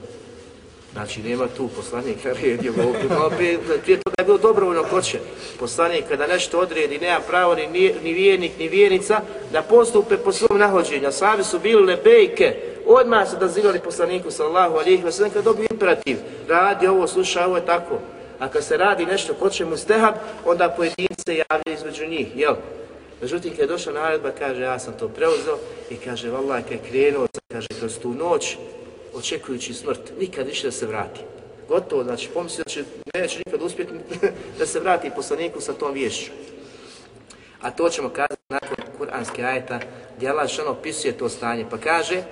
Znači, nema tu poslanika redio ga Pa prije, toga je bilo dobrovoljno ko će. Poslanik kada nešto odredi, nema pravo ni, ni vijenik, ni vijenica, da postupe po svom nahođenju. Slavi su bili lebejke, odmah su dozivali poslaniku sallahu alijih, wa sallam kada dobiju imperativ, radi ovo, sluša ovo je tako. A kad se radi nešto ko će mu stehab, onda pojedince javljaju između njih, jel? Međutim, kada je došla naredba, kaže, ja sam to preuzeo i kaže, vallaj, kada je krenuo, kaže, kroz tu noć, očekujući smrt, nikad više da se vrati. Gotovo, znači, pomislio da će, neće nikad uspjeti (laughs) da se vrati poslaniku sa tom vješću. A to ćemo kazati nakon kuranske ajeta, gdje Allah što opisuje to stanje, pa kaže,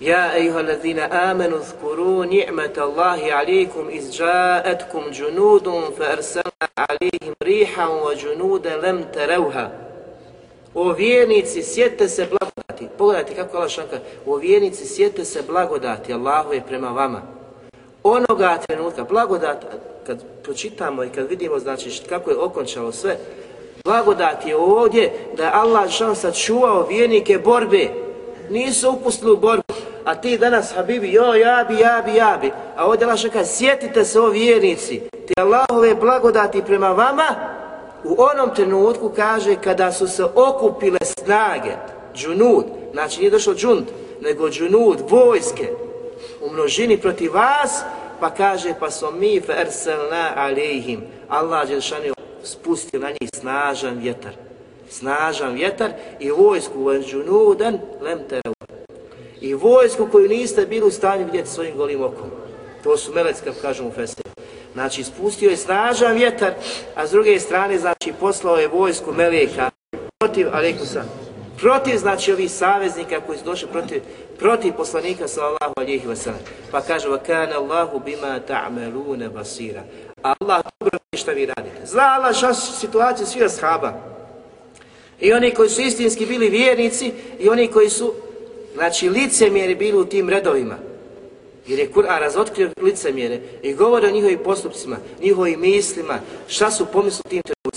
Ja ejuha ladina amenu zkuru ni'mata Allahi alikum iz džaetkum džunudum fa arsalna alihim rihan wa džunude lem tereuha. O vjernici, sjete se blagodati. Pogledajte kako Allah šanka. u vjernici, sjete se blagodati Allahu je prema vama. Onoga trenutka, blagodat, kad pročitamo i kad vidimo znači kako je okončalo sve, blagodat je ovdje da je Allah šan sačuvao vjernike borbe. Nisu upustili u borbu. A ti danas, Habibi, jo, ja bi, ja bi, ja bi. A ovdje Allah šan sjetite se o vjernici. Te Allahove blagodati prema vama, u onom trenutku kaže kada su se okupile snage, džunud, znači nije došlo džund, nego džunud, vojske, u množini protiv vas, pa kaže pa smo mi ferselna alejhim. Allah Đelšani spustio na njih snažan vjetar. Snažan vjetar i vojsku van džunudan lem terevu. I vojsku koju niste bili u stanju vidjeti svojim golim okom. To su melecka, kažemo u Fesiru. Znači, spustio je snažan vjetar, a s druge strane, znači, poslao je vojsku Melijeka protiv Alekusa. Protiv, znači, ovih saveznika koji su došli protiv, protiv poslanika sallallahu alihi wasallam. Pa kaže, wa kana Allahu bima ta'maluna basira. Allah dobro vidi šta vi radite. Zna Allah šta situacija svih ashaba. I oni koji su istinski bili vjernici i oni koji su, znači, licemjeri bili u tim redovima. Jer je Kur'an razotkrio licemjere i govori o njihovim postupcima, njihovim mislima, šta su pomisli tim trenucima.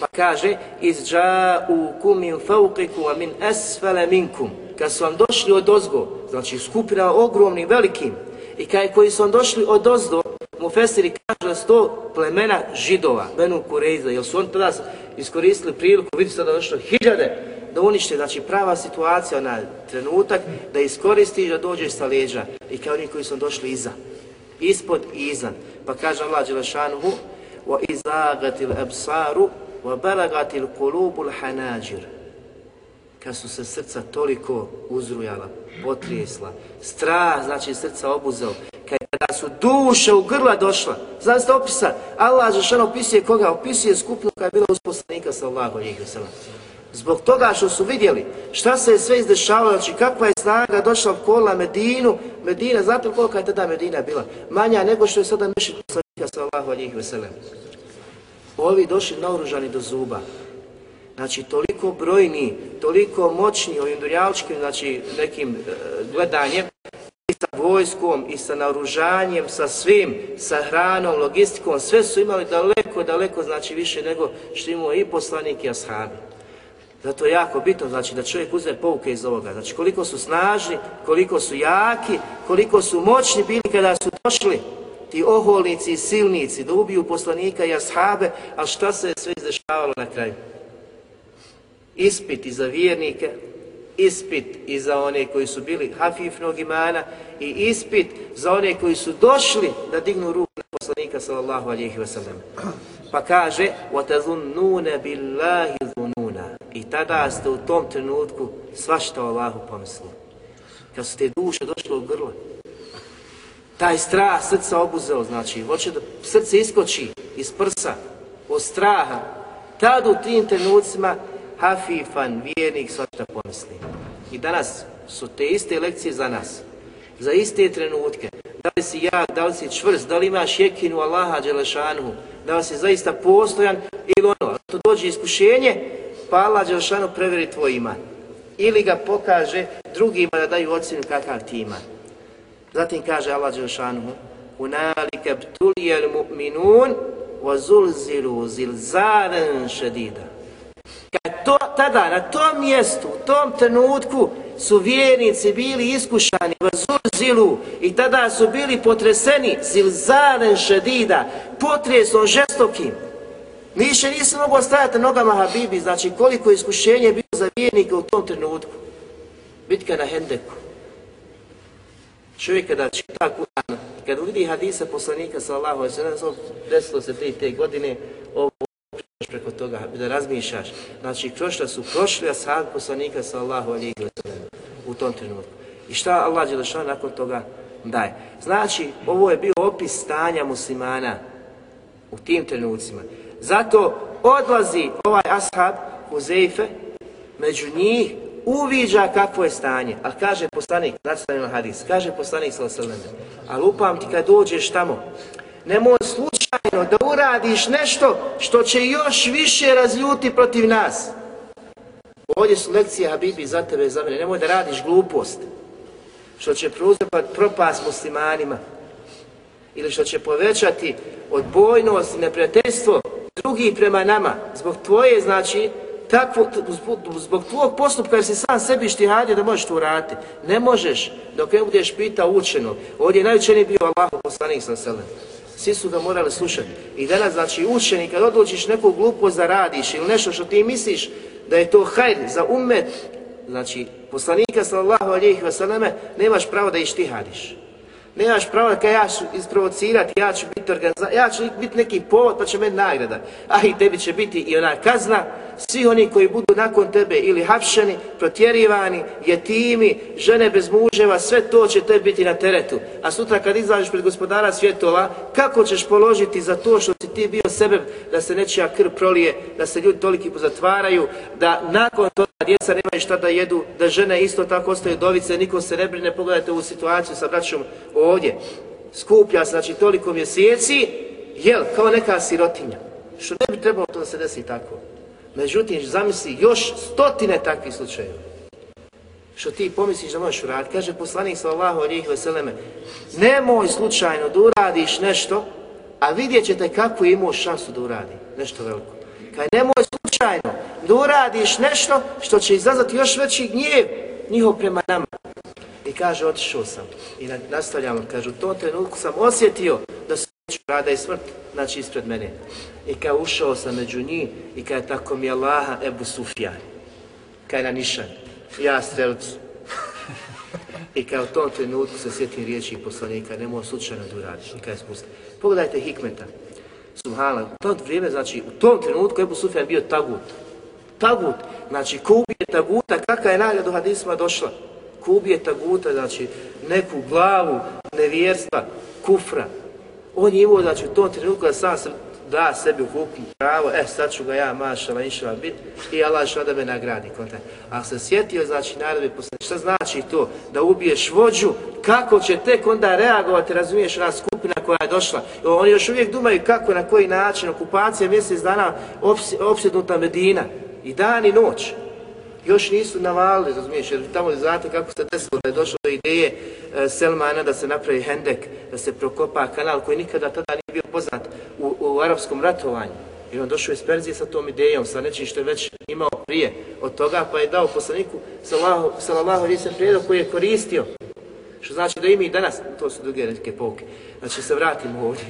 Pa kaže, iz dža'u kumin fauqiku a min esfele minkum. Kad su vam došli od ozgo, znači skupina ogromnim, velikim, i kaj koji su vam došli od ozdo, mu Fesiri kaže da su to plemena židova, Benu Kurejza, jer su oni tada iskoristili priliku, vidite da došlo hiljade, da unište, znači prava situacija, na trenutak, da iskoristi i da dođe sa leđa. I kao oni koji su došli iza. Ispod i izan. Pa kaže Allah Đelešanuhu, wa الْأَبْصَارُ وَبَلَغَتِ الْقُلُوبُ الْحَنَاجِرِ. Kad su se srca toliko uzrujala, potrijesla, strah, znači srca obuzeo, kada su duše u grla došla. Znači ste opisa, Allah Žešan opisuje koga? Opisuje skupinu koja je bila usposlanika sallahu alihi wa sallam. Zbog toga što su vidjeli šta se je sve izdešavalo, znači kakva je snaga došla kola Medinu, Medina, znate kolika je tada Medina bila? Manja nego što je sada mešit poslanika sallahu alihi veselem. Ovi došli naoružani do zuba. Znači, toliko brojni, toliko moćni ovim durjaličkim, znači, nekim e, gledanjem, i sa vojskom, i sa naoružanjem, sa svim, sa hranom, logistikom, sve su imali daleko, daleko, znači, više nego što imao i poslanik i ashabi. Zato je jako bitno znači, da čovjek uzme pouke iz ovoga. Znači koliko su snažni, koliko su jaki, koliko su moćni bili kada su došli ti oholnici i silnici, da ubiju poslanika i ashabe, a šta se je sve izdešavalo na kraju? Ispit i za vjernike, ispit i za one koji su bili hafifnog imana i ispit za one koji su došli da dignu ruku na poslanika sallallahu alihi wasallam. Pa kaže, وَتَذُنُّونَ بِاللَّهِ ذُنُونَ I tada ste u tom trenutku svašta Allahu pomislili. Kad su te duše došle u grlo, taj strah srca obuzeo, znači, hoće da srce iskoči iz prsa od straha, Tad u tim trenucima hafifan, vijenik, svašta pomisli. I danas su te iste lekcije za nas. Za iste trenutke. Da li si jak, da li si čvrst, da li imaš jekinu Allaha Đelešanu, da li si zaista postojan ili ono. To dođe iskušenje, pa Allah Đelešanu preveri tvoj iman. Ili ga pokaže drugima da daju ocjenu kakav ti iman. Zatim kaže Allah Đelešanu, Unalike btulijel mu'minun, وَزُلْزِلُوا زِلْزَارًا شَدِيدًا Kad to, tada, na tom mjestu, u tom trenutku, su vjernici bili iskušani, vazurzilu, i tada su bili potreseni, zilzaren šedida, potresom žestokim. Više nisi mogu ostajati nogama Habibi, znači koliko iskušenje je bilo za vjernike u tom trenutku. Bitka na Hendeku. Čovjek kada čita Kur'an, kada vidi hadise poslanika sallahu alaihi sallam, desilo se te te godine, ovo preko toga da razmišljaš. Znači, prošla su prošli ashab poslanika sallahu alaihi sallam u tom trenutku. I šta Allah Đelešan nakon toga daje? Znači, ovo je bio opis stanja muslimana u tim trenucima. Zato odlazi ovaj ashab Huzeife, među njih uviđa kakvo je stanje. Ali kaže poslanik, nastavljeno hadis, kaže poslanik sallallahu ali upam ti kad dođeš tamo, nemoj slučajno da uradiš nešto što će još više razljuti protiv nas. Ovdje su lekcije Habibi za tebe i za mene. Nemoj da radiš glupost. Što će prouzrokat propast muslimanima. Ili što će povećati odbojnost i neprijateljstvo drugih prema nama. Zbog tvoje, znači, takvo, zbog tvojeg postupka jer si sam sebi štihadio da možeš to uraditi. Ne možeš dok ne budeš pitao učeno. Ovdje je najučeniji bio Allahu poslanik sa selem. Svi su ga morali slušati. I danas, znači, učeni, kad odlučiš neku glupost da radiš ili nešto što ti misliš da je to hajr za umet, znači, poslanika sallallahu alihi selleme, nemaš pravo da ištihadiš. Nemaš pravo da ja ću isprovocirati, ja ću biti organizacija, ja ću biti neki povod pa će meni nagrada. A i tebi će biti i ona kazna, svi oni koji budu nakon tebe ili hapšeni, protjerivani, jetimi, žene bez muževa, sve to će te biti na teretu. A sutra kad izađeš pred gospodara svjetova, kako ćeš položiti za to što si ti bio sebe da se nečija krv prolije, da se ljudi toliki pozatvaraju, da nakon toga djeca nemaju šta da jedu, da žene isto tako ostaju dovice, niko se ne brine, pogledajte ovu situaciju sa braćom ovdje. Skuplja se, znači, toliko mjeseci, jel, kao neka sirotinja. Što ne bi trebalo to da se desi tako. Međutim, zamisli još stotine takvih slučajeva. Što ti pomisliš da možeš uraditi. Kaže poslanik sallahu ve veseleme, nemoj slučajno da uradiš nešto, a vidjet ćete kako imao šansu da uradi nešto veliko. Kaj nemoj slučajno da uradiš nešto što će izazvati još veći gnjev njihov prema nama. I kaže, otišao sam. I nastavljamo, kaže, u tom trenutku sam osjetio da se rada i smrt, znači ispred mene. I kad ušao sam među njih i kad je tako mi Allaha Ebu Sufjan, kad je na nišan, ja strelcu. I kad u tom trenutku se sjetim riječi poslanika, nemoj slučajno da uradiš, i kad je spustio. Pogledajte hikmeta. Subhala, u to vrijeme, znači, u tom trenutku Ebu Sufjan bio tagut. Tagut, znači, ko ubije taguta, kakva je nagrada u hadisma došla? Ko ubije taguta, znači, neku glavu nevjerstva, kufra. On je imao, znači, u tom trenutku da sam se da sebi u kupi pravo, e, sad ću ga ja, mašala, inšala, bit, i Allah što da me nagradi. Kontaj. A se sjetio, znači, narodbe posle, šta znači to? Da ubiješ vođu, kako će tek onda reagovati, razumiješ, ona skupina koja je došla. Oni još uvijek dumaju kako, na koji način, okupacija mjesec dana, opsjednuta Medina, i dan i noć. Još nisu navalili, razumiješ, jer tamo znate kako se desilo da je došlo do ideje E, Selmana da se napravi hendek, da se prokopa kanal koji nikada tada nije bio poznat u, u arapskom ratovanju. I on došao iz Perzije sa tom idejom, sa nečim što je već imao prije od toga, pa je dao poslaniku sallallahu alaihi sallam prijedog koji je koristio. Što znači da imi danas, to su druge neke pouke, znači se vratimo ovdje.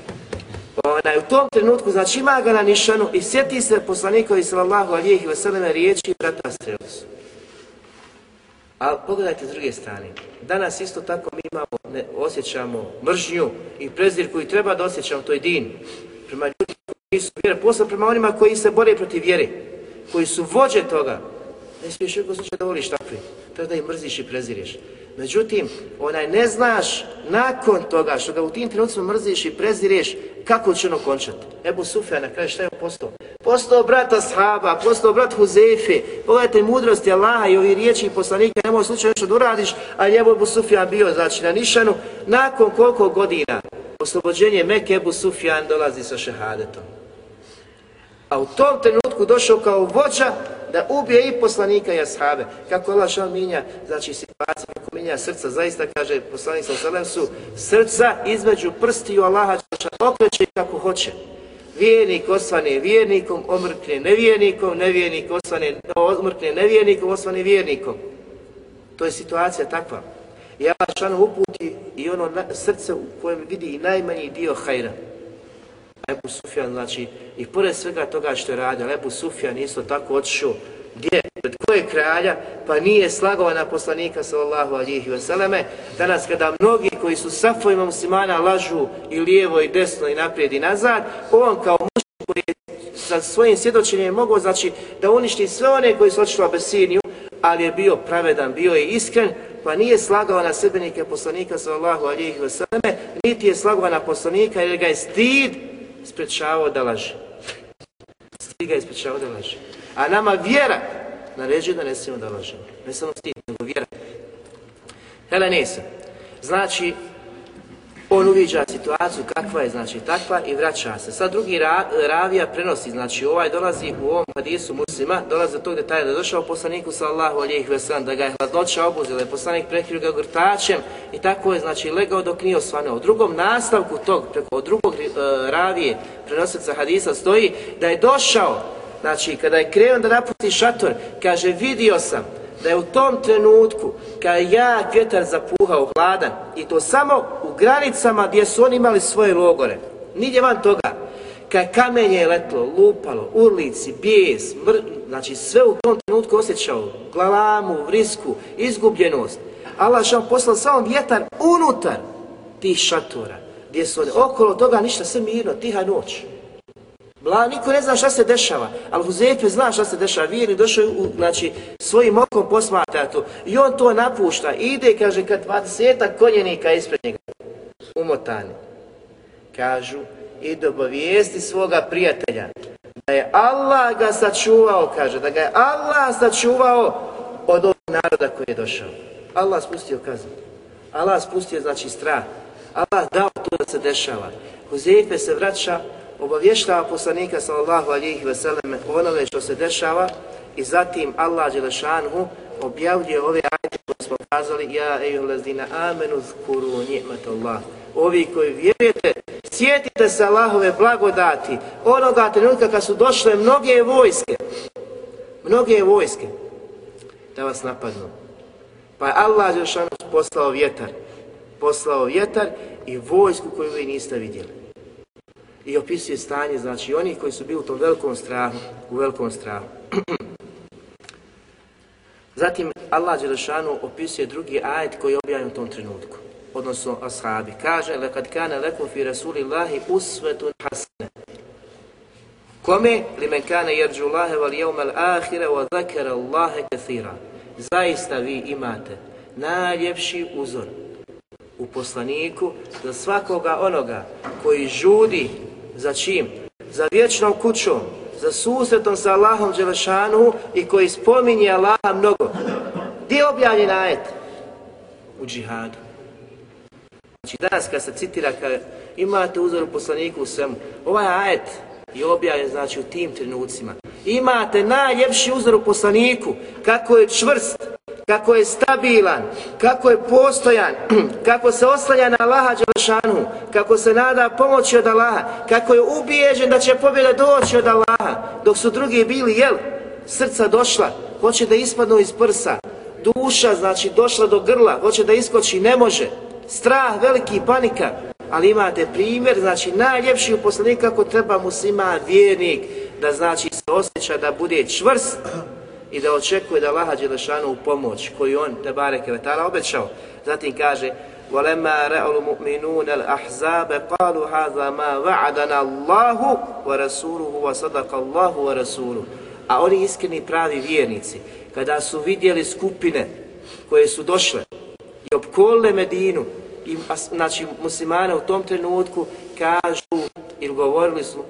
(laughs) Onaj, u tom trenutku, znači ima ga na nišanu i sjeti se poslanikovi sallallahu alijih i veselene riječi brata Strelcu. Ali pogledajte s druge strane, danas isto tako mi imamo, ne, osjećamo mržnju i prezir koji treba da osjećamo, to je din. Prema ljudi koji su vjere, posle prema onima koji se bore protiv vjere, koji su vođe toga. Ne smiješ uvijek osjećati da voliš takvi, treba da ih mrziš i prezireš. Međutim, onaj ne znaš nakon toga što ga u tim trenutcima mrziš i prezireš, kako će ono končati. Ebu Sufja na kraju šta je on postao? postao brat ashaba, postao brat Huzefe, pogledajte mudrosti Allaha i ovi riječi poslanika, nemoj slučajno nešto da uradiš, a je Ebu Sufjan bio, znači, na Nišanu, nakon koliko godina oslobođenje Mekke Ebu Sufjan dolazi sa šehadetom. A u tom trenutku došao kao vođa da ubije i poslanika i ashabe. Kako Allah šal minja, znači situacija, kako minja srca, zaista kaže poslanik sa Selem su srca između prstiju Allaha okreće kako hoće. Vjernik osvane vjernikom, omrkne nevjernikom, nevjernik osvane, omrkne nevjernikom, osvane vjernikom. To je situacija takva. I Allah šal uputi i ono srce u kojem vidi i najmanji dio hajra. Ebu Sufjan, znači, i pored svega toga što je radio, Ebu Sufjan isto tako otišao, gdje, pred koje kralja, pa nije slagao na poslanika sallallahu alihi vseleme, danas kada mnogi koji su safojima muslimana lažu i lijevo i desno i naprijed i nazad, on kao muški koji je sa svojim svjedočenjem mogao, znači, da uništi sve one koji su otišli u Abesiniju, ali je bio pravedan, bio je iskren, pa nije slagao na sebenike poslanika sallallahu alihi vseleme, niti je slagao na poslanika jer ga je stid sprečavao da laže. Stid ga je sprečavao da laže. A nama vjera naređuje da ne smijemo da lažemo. Ne samo stid, nego vjera. Helenesa. Znači, on uviđa situaciju kakva je, znači takva i vraća se. Sad drugi ra, ravija prenosi, znači ovaj dolazi u ovom hadisu muslima, dolazi do tog detalja da je došao poslaniku sallahu alijih veselam, da ga je hladnoća obuzila, je poslanik prekrio ga grtačem i tako je, znači, legao dok nije osvanao. U drugom nastavku tog, preko drugog e, ravije prenosica hadisa stoji da je došao, znači kada je krenuo da napusti šator, kaže vidio sam da je u tom trenutku kada je jak vjetar zapuhao hladan i to samo u granicama gdje su oni imali svoje logore. Nidje van toga. Kad kamenje je letlo, lupalo, urlici, bijes, mr... znači sve u tom trenutku osjećao, glavamu, vrisku, izgubljenost. Allah što poslao samo vjetar unutar tih šatora, gdje su oni, okolo toga ništa, sve mirno, tiha noć. Bla, niko ne zna šta se dešava, ali Huzefe zna šta se dešava, vjerni došao u, znači, svojim okom posmatra to i on to napušta, ide, kaže, kad 20 konjenika ispred njega, umotani, kažu, i do svoga prijatelja, da je Allah ga sačuvao, kaže, da ga je Allah sačuvao od ovog naroda koji je došao. Allah spustio kaznu. Allah spustio, znači, strah. Allah dao to da se dešava. Huzefe se vraća obavještava poslanika sallallahu alihi veseleme onome što se dešava i zatim Allah Đelešanhu objavljuje ove ajte koje smo kazali Ja ejuh lezdina amenu zkuru ni'mat Allah Ovi koji vjerujete, sjetite se Allahove blagodati onoga trenutka kad su došle mnoge vojske mnoge vojske da vas napadnu. Pa je Allah Đelešanu poslao vjetar poslao vjetar i vojsku koju vi niste vidjeli i opisuje stanje, znači oni koji su bili u tom velikom strahu, u velikom strahu. (clears throat) Zatim Allah Đelešanu opisuje drugi ajet koji je objavljen u tom trenutku, odnosno ashabi. Kaže, lekad kane lekum fi rasulillahi usvetun hasne. Kome? Li men kane jerđu Allahe val jevmel ahire wa zakere Allahe kathira. Zaista vi imate najljepši uzor u poslaniku za svakoga onoga koji žudi Za čim? Za vječnom kućom, za susretom sa Allahom Đelešanu i koji spominje Allaha mnogo. Gdje je objavljen ajet? U džihadu. Znači danas kad se citira, kad imate uzor u poslaniku u svemu, ovaj ajet je objavljen znači u tim trenucima. Imate najljepši uzor u poslaniku, kako je čvrst, kako je stabilan, kako je postojan, (clears throat) kako se oslanja na Allaha Đelešanu, kako se nada pomoći od Allaha, kako je ubijeđen da će pobjeda doći od Allaha, dok su drugi bili, jel, srca došla, hoće da ispadnu iz prsa, duša, znači, došla do grla, hoće da iskoči, ne može, strah, veliki panika, ali imate primjer, znači, najljepši uposlenik kako treba muslima vjernik, da znači se osjeća da bude čvrst, i da očekuje da Allaha Đelešanu u pomoć koju on, te bareke vetala, obećao. Zatim kaže وَلَمَّا رَأُوا الْمُؤْمِنُونَ الْأَحْزَابَ قَالُوا هَذَا مَا وَعَدَنَا اللَّهُ وَرَسُولُهُ وَصَدَقَ اللَّهُ وَرَسُولُهُ A oni iskreni pravi vjernici, kada su vidjeli skupine koje su došle i opkolile Medinu, i, znači muslimane u tom trenutku kažu ili govorili su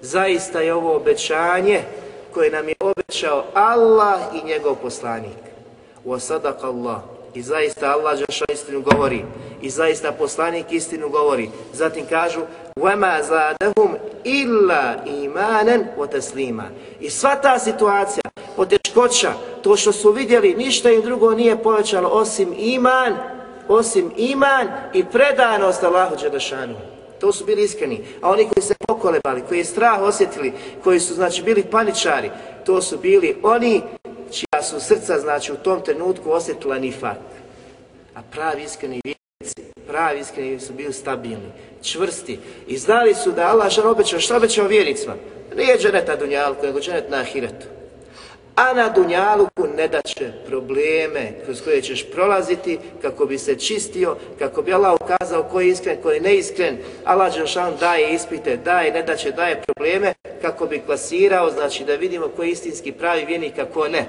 zaista je ovo obećanje koje nam je obećao Allah i njegov poslanik. Wa sadaq Allah. I zaista Allah Đaša istinu govori. I zaista poslanik istinu govori. Zatim kažu وَمَا زَادَهُمْ إِلَّا إِمَانًا وَتَسْلِيمًا I sva ta situacija, poteškoća, to što su vidjeli, ništa im drugo nije povećalo osim iman, osim iman i predanost Allahu Đelešanu. To su bili iskreni. A oni koji se pokolebali, koji je strah osjetili, koji su znači bili paničari, to su bili oni čija su srca znači u tom trenutku osjetila nifak. A pravi iskreni vjernici, pravi iskreni su bili stabilni, čvrsti i znali su da Allah šan obećao, šta obećao vjernicima? Nije dženeta dunjalku, nego dženet na ahiretu. A na dunjaluku ne daće probleme kroz koje ćeš prolaziti kako bi se čistio, kako bi Allah ukazao ko je iskren, ko je neiskren. Allah Đelšan daje ispite, daje, ne daće, daje probleme kako bi klasirao, znači da vidimo ko je istinski pravi vjernik, a ko ne.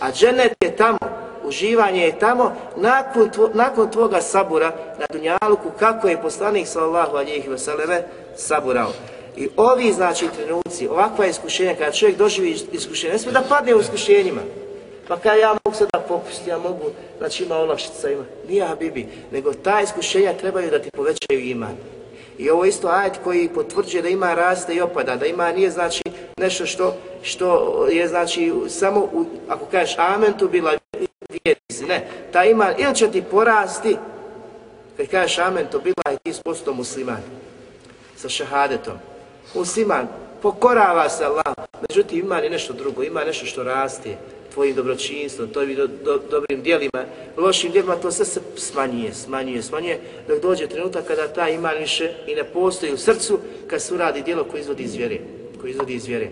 A dženet je tamo, uživanje je tamo nakon, tvo, nakon tvoga sabura na dunjaluku kako je poslanik sallallahu alihi vseleme saburao. I ovi znači trenuci, ovakva iskušenja, kada čovjek doživi iskušenje, ne smije da padne u iskušenjima. Pa kada ja mogu sada popustiti, ja mogu, znači ima olakšica, ima. Nije Habibi, nego ta iskušenja trebaju da ti povećaju iman. I ovo isto ajet koji potvrđuje da ima raste i opada, da ima nije znači nešto što što je znači samo u, ako kažeš amen tu bila vjernici, ne, ta ima ili će ti porasti kad kažeš amen to bila i ti posto musliman sa šahadetom musliman, pokorava se Allah, međutim ima li nešto drugo, ima nešto što raste, tvojim dobročinstvom, tvojim do, do, dobrim dijelima, lošim dijelima, to sve se smanjuje, smanjuje, smanjuje, dok dođe trenutak kada ta ima više i ne postoji u srcu, kad se uradi dijelo koje izvodi iz vjere, koje izvodi iz vjere.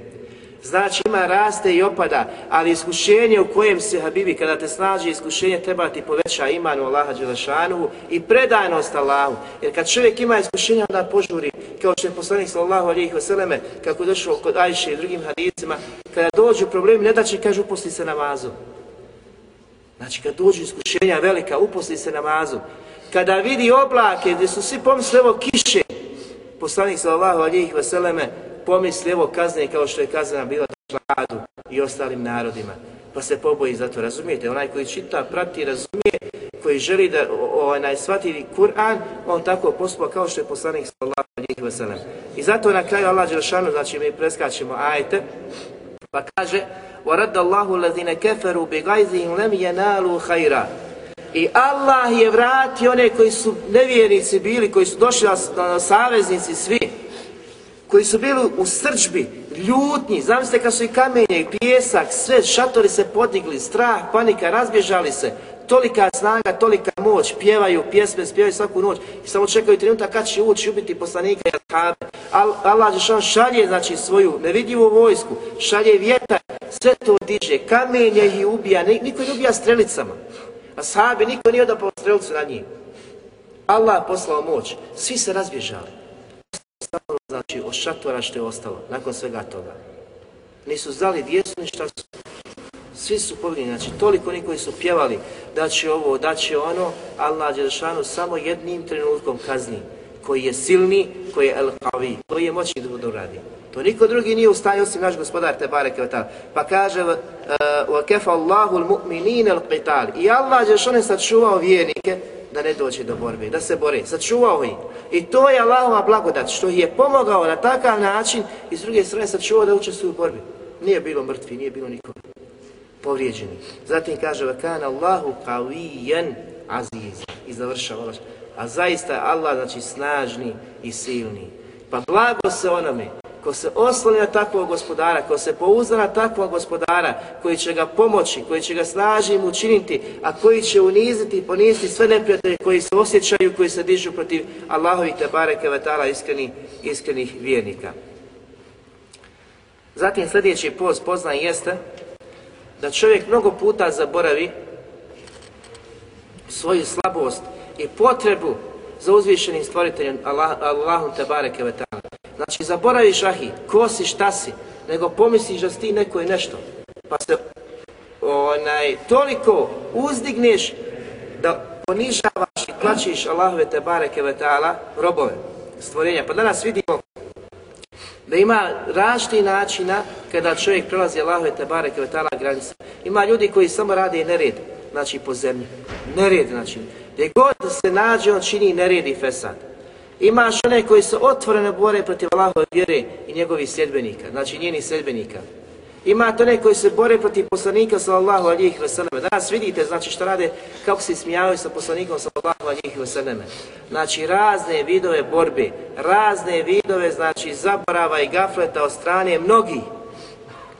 Znači ima raste i opada, ali iskušenje u kojem se, Habibi, kada te snađe iskušenje, treba ti poveća iman u Allaha Đelešanuhu i predajnost Allahu. Jer kad čovjek ima iskušenje, onda požuri, kao što je poslanik sallallahu alihi vseleme, kako je došao kod Ajše i drugim hadicima, kada dođu problemi, ne da će, kaže, uposli se namazu. Znači, kad dođu iskušenja velika, uposli se namazu. Kada vidi oblake gdje su svi pomisli, evo kiše, poslanik sallallahu alihi vseleme, pomisli evo kazne kao što je kazna bila žladu i ostalim narodima. Pa se poboji za to, razumijete? Onaj koji čita, prati, razumije, koji želi da onaj shvati Kur'an, on tako postupa kao što je poslanik sallallahu alejhi ve sellem. I zato na kraju Allah dželešanu znači mi preskačemo ajete, pa kaže: "Wa raddallahu allazina kafaru bighayzihim lam yanalu khaira." I Allah je vratio one koji su nevjernici bili, koji su došli na saveznici svi, koji su bili u srđbi, ljutnji, zamislite kad su i kamenje, i pijesak, sve, šatori se podigli, strah, panika, razbježali se, tolika snaga, tolika moć, pjevaju pjesme, spjevaju svaku noć i samo čekaju trenutak kad će ući ubiti poslanika i ashabe. Al, Allah Žešan šalje znači svoju nevidljivu vojsku, šalje vjetar, sve to diže, kamenje ih ubija, niko ne ubija strelicama. Ashabi, niko nije odapao strelicu na njih. Allah poslao moć, svi se razbježali ostalo, znači, od šatora što je ostalo, nakon svega toga. Nisu znali gdje su ni šta su. Svi su poginuli, znači toliko oni koji su pjevali da će ovo, da će ono, Allah Đelšanu samo jednim trenutkom kazni, koji je silni, koji je el-qavi, koji je moćni da budu radi. To niko drugi nije u stanju osim naš gospodar te bareke tal. Pa kaže e, wa kafa Allahu al-mu'minina al-qital. I Allah je što ne sačuvao vjernike da ne dođe do borbe, da se bore, sačuvao ih. I to je Allahova blagodat što ih je pomogao na takav način i s druge strane sačuvao da učestvuju u borbi. Nije bilo mrtvi, nije bilo nikoga povrijeđeni. Zatim kaže vakana Allahu kavijen aziz i završava Allah. A zaista Allah znači snažni i silni. Pa blago se onome ko se osloni na takvog gospodara, ko se pouzda na takvog gospodara, koji će ga pomoći, koji će ga snažnim učiniti, a koji će uniziti i poniziti sve neprijatelje koji se osjećaju, koji se dižu protiv Allahovih tebare kevetala iskrenih, iskrenih vjernika. Zatim sljedeći post poznan jeste da čovjek mnogo puta zaboravi svoju slabost i potrebu za uzvišenim stvoriteljem Allah, Allahom te bareke. Znači zaboraviš ahi, ko si, šta si, nego pomisliš da si ti neko i nešto. Pa se onaj, toliko uzdigneš da ponižavaš i tlačiš Allahove te bareke ve ta'ala robove, stvorenja. Pa danas vidimo Da ima različiti načina kada čovjek prelazi Allahove te bareke vetala granice. Ima ljudi koji samo rade nered, znači po zemlji. Nered, znači. Gdje god se nađe, on čini nered i fesad. Imaš one koji se otvoreno bore protiv Allahove vjere i njegovih sljedbenika, znači njenih sljedbenika. Imate one koji se bore protiv poslanika sallallahu alihi vseleme. Danas vidite znači što rade, kako se smijavaju sa poslanikom sallallahu alihi vseleme. Znači razne vidove borbe, razne vidove znači zaborava i gafleta od strane mnogi.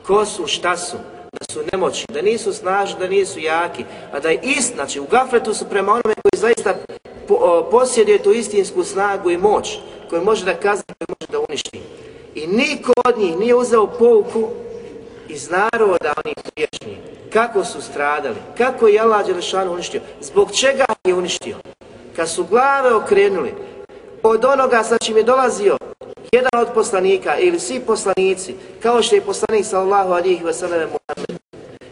Ko su, šta su? Da su nemoćni, da nisu snažni, da nisu jaki. A da je ist, znači u gafletu su prema onome koji zaista posjeduje tu istinsku snagu i moć, koju može da kazni, koju može da uništi. I niko od njih nije uzeo pouku iz naroda onih priješnjih, kako su stradali, kako je Allah Đelešanu uništio, zbog čega je uništio. Kad su glave okrenuli od onoga sa čim je dolazio jedan od poslanika ili svi poslanici, kao što je poslanik sallallahu alihi wasallam Muhammed,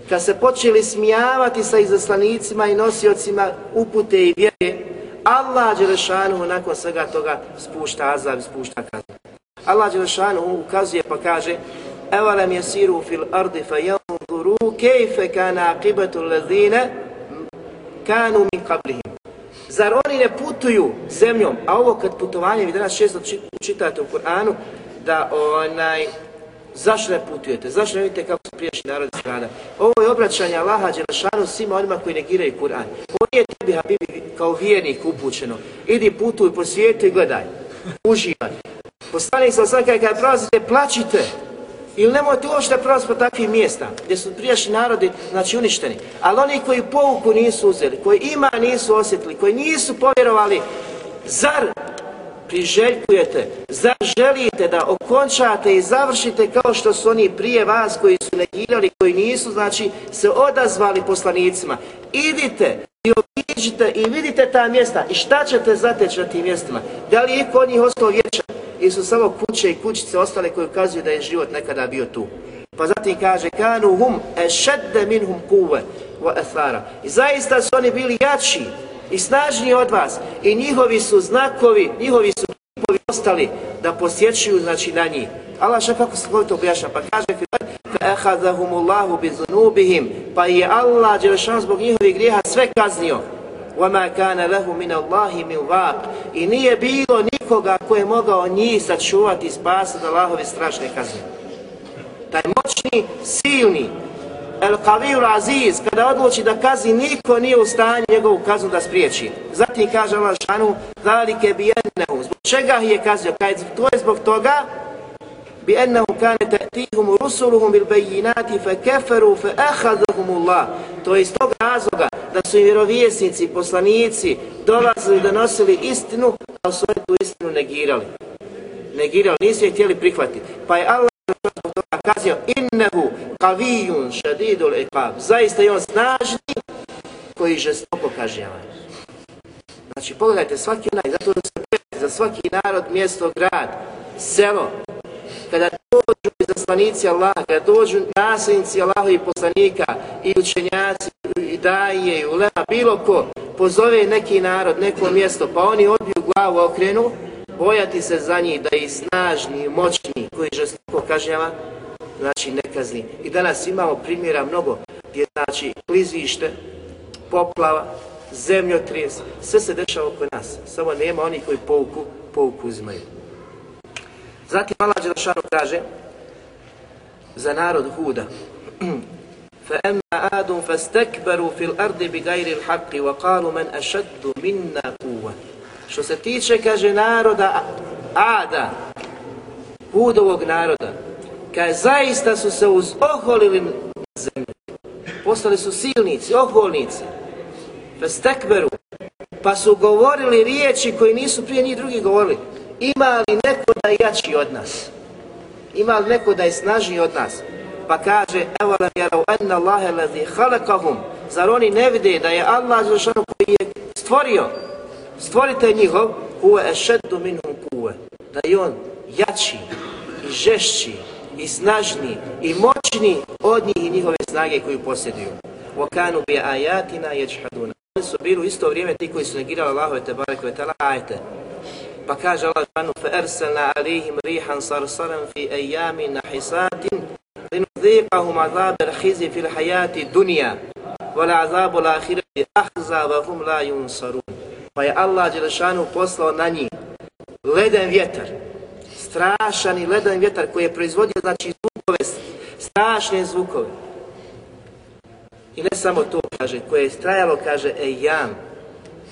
kad se počeli smijavati sa izaslanicima i nosiocima upute i vjere, Allah Đelešanu nakon svega toga spušta azab, spušta kaznu. Allah Đelešanu ukazuje pa kaže Evalem jesiru fil ardi fa janzuru kejfe kana akibatu lezine kanu min kablihim. Zar oni ne putuju zemljom? A ovo kad putovanje, vi danas često čitate u Kur'anu, da onaj, zašto ne putujete? Zašto ne vidite kako su priješnji narodi strana? Ovo je obraćanje Allaha Đelešanu svima onima koji negiraju Kur'an. Ovo nije tebi, Habibi, kao vjernik upućeno. Idi putuj po svijetu i gledaj. Uživaj. Poslanik sam sam kada prolazite, plaćite. Ili nemojte uopšte prolaziti po takvim mjesta gdje su prijašnji narodi znači, uništeni. Ali oni koji pouku nisu uzeli, koji ima nisu osjetili, koji nisu povjerovali, zar priželjkujete, zaželite da okončate i završite kao što su oni prije vas koji su negirali, koji nisu znači se odazvali poslanicima. Idite i obiđite i vidite ta mjesta i šta ćete zateći na tim mjestima. Da li iko kod njih ostao vječan? I su samo kuće i kućice ostale koje ukazuju da je život nekada bio tu. Pa zatim kaže, kanu hum ešedde minhum kuve wa ethara. I zaista su oni bili jači i snažniji od vas i njihovi su znakovi, njihovi su kipovi ostali da posjećuju znači na njih. Allah še kako se to objašnja, pa kaže فَأَخَذَهُمُ اللَّهُ بِذُنُوبِهِمْ Pa je Allah, Đelešan, zbog njihovih grijeha sve kaznio. وَمَا كَانَ لَهُ مِنَ اللَّهِ مِنْ وَاقٍ I nije bilo nikoga ko je mogao njih sačuvati i spasati od Allahove strašne kazne. Taj moćni, silni, El Qadir Aziz, kada odluči da kazi, niko nije u stanju njegovu kaznu da spriječi. Zatim kaže Allah šanu, zalike bi ennehu, Zbog čega je kazio? Kaj to je zbog toga, bi ennehu kane ta'tihum rusuluhum bil bejinati fe keferu fe ehadahum Allah. To je iz tog razloga da su i vjerovjesnici, poslanici dolazili da nosili istinu, a su tu istinu negirali. Negirali, nisu je htjeli prihvatiti. Pa je Allah kazio innehu kavijun šadidul iqab. Zaista je on snažni koji žestoko kažnjava. Znači, pogledajte, svaki onaj, zato da se pojete za svaki narod, mjesto, grad, selo, kada dođu izaslanici Allaha, kada dođu nasljednici Allaha i poslanika i učenjaci i daje i ulema, bilo ko pozove neki narod, neko mjesto, pa oni odbiju glavu, okrenu, bojati se za njih da je snažni, moćni, koji žestoko kažnjava, znači nekazni. I danas imamo primjera mnogo gdje znači klizište, poplava, zemljotres, sve se dešava oko nas. Samo nema onih koji pouku, pouku uzimaju. Zatim Allah Đelešanu kaže za narod Huda فَأَمَّا آدُمْ فَاسْتَكْبَرُوا فِي الْأَرْضِ بِغَيْرِ الْحَقِّ وَقَالُوا مَنْ أَشَدُّ مِنَّا قُوَّ Što se tiče, kaže, naroda Ada, Hudovog naroda, kaže, zaista su se uz oholili na. Postali su silnici, oholnici. Bez tekberu. Pa su govorili riječi koje nisu prije njih drugi govorili. Ima li neko da je jači od nas? Ima li neko da je snažniji od nas? Pa kaže, evo la vjerao enna Allahe lezi halakahum. Zar oni ne vide da je Allah zašao koji je stvorio? Stvorite njihov, kuve ešeddu minhum kuve. Da je on jači i žešći i snažniji i moćni od njih i njihove snage koju posjeduju. Wakanu bi ajatina jeđhaduna. Oni su bili u isto vrijeme ti koji su negirali Allahove te barek ve tala ajete Pa kaže Allah Žanu, فَأَرْسَلْنَا عَلَيْهِمْ رِيحًا صَرْصَرًا فِي أَيَّامٍ نَحِسَاتٍ لِنُذِيقَهُمْ عَذَابَ الْخِزْيِ فِي الْحَيَاةِ الدُّنْيَا وَلَعَذَابُ الْآخِرَةِ أَخْزَى وَهُمْ لَا يُنْصَرُونَ Pa je Allah Đelešanu poslao na njih leden vjetar, strašan i ledan vjetar koji je proizvodio znači zvukove, strašne zvukove. I ne samo to, kaže, koje je trajalo, kaže, ejam,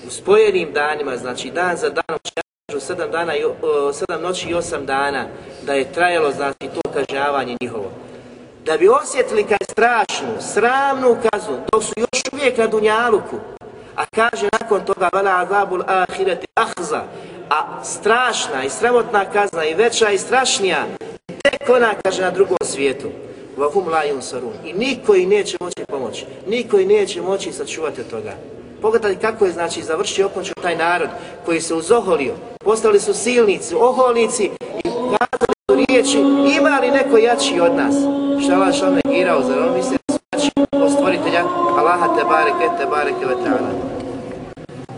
u spojenim danima, znači dan za danom, kažu sedam, dana i, o, sedam noći i osam dana, da je trajalo, znači, to kažavanje njihovo. Da bi osjetili kaj strašnu, sramnu kaznu, dok su još uvijek na Dunjaluku, a kaže nakon toga, vala azabul ahireti ahza, a strašna i sramotna kazna i veća i strašnija, tek ona kaže na drugom svijetu. Vahum la yunsarun. I niko i neće moći pomoći. Niko i neće moći sačuvati od toga. Pogledajte kako je znači završio okončio taj narod koji se uzoholio. Postali su silnici, oholnici i kazali su riječi ima li neko jači od nas? Šta Allah što negirao, zar on misli da su jači od stvoritelja? Allaha te bareke, te bareke ve ta'ala.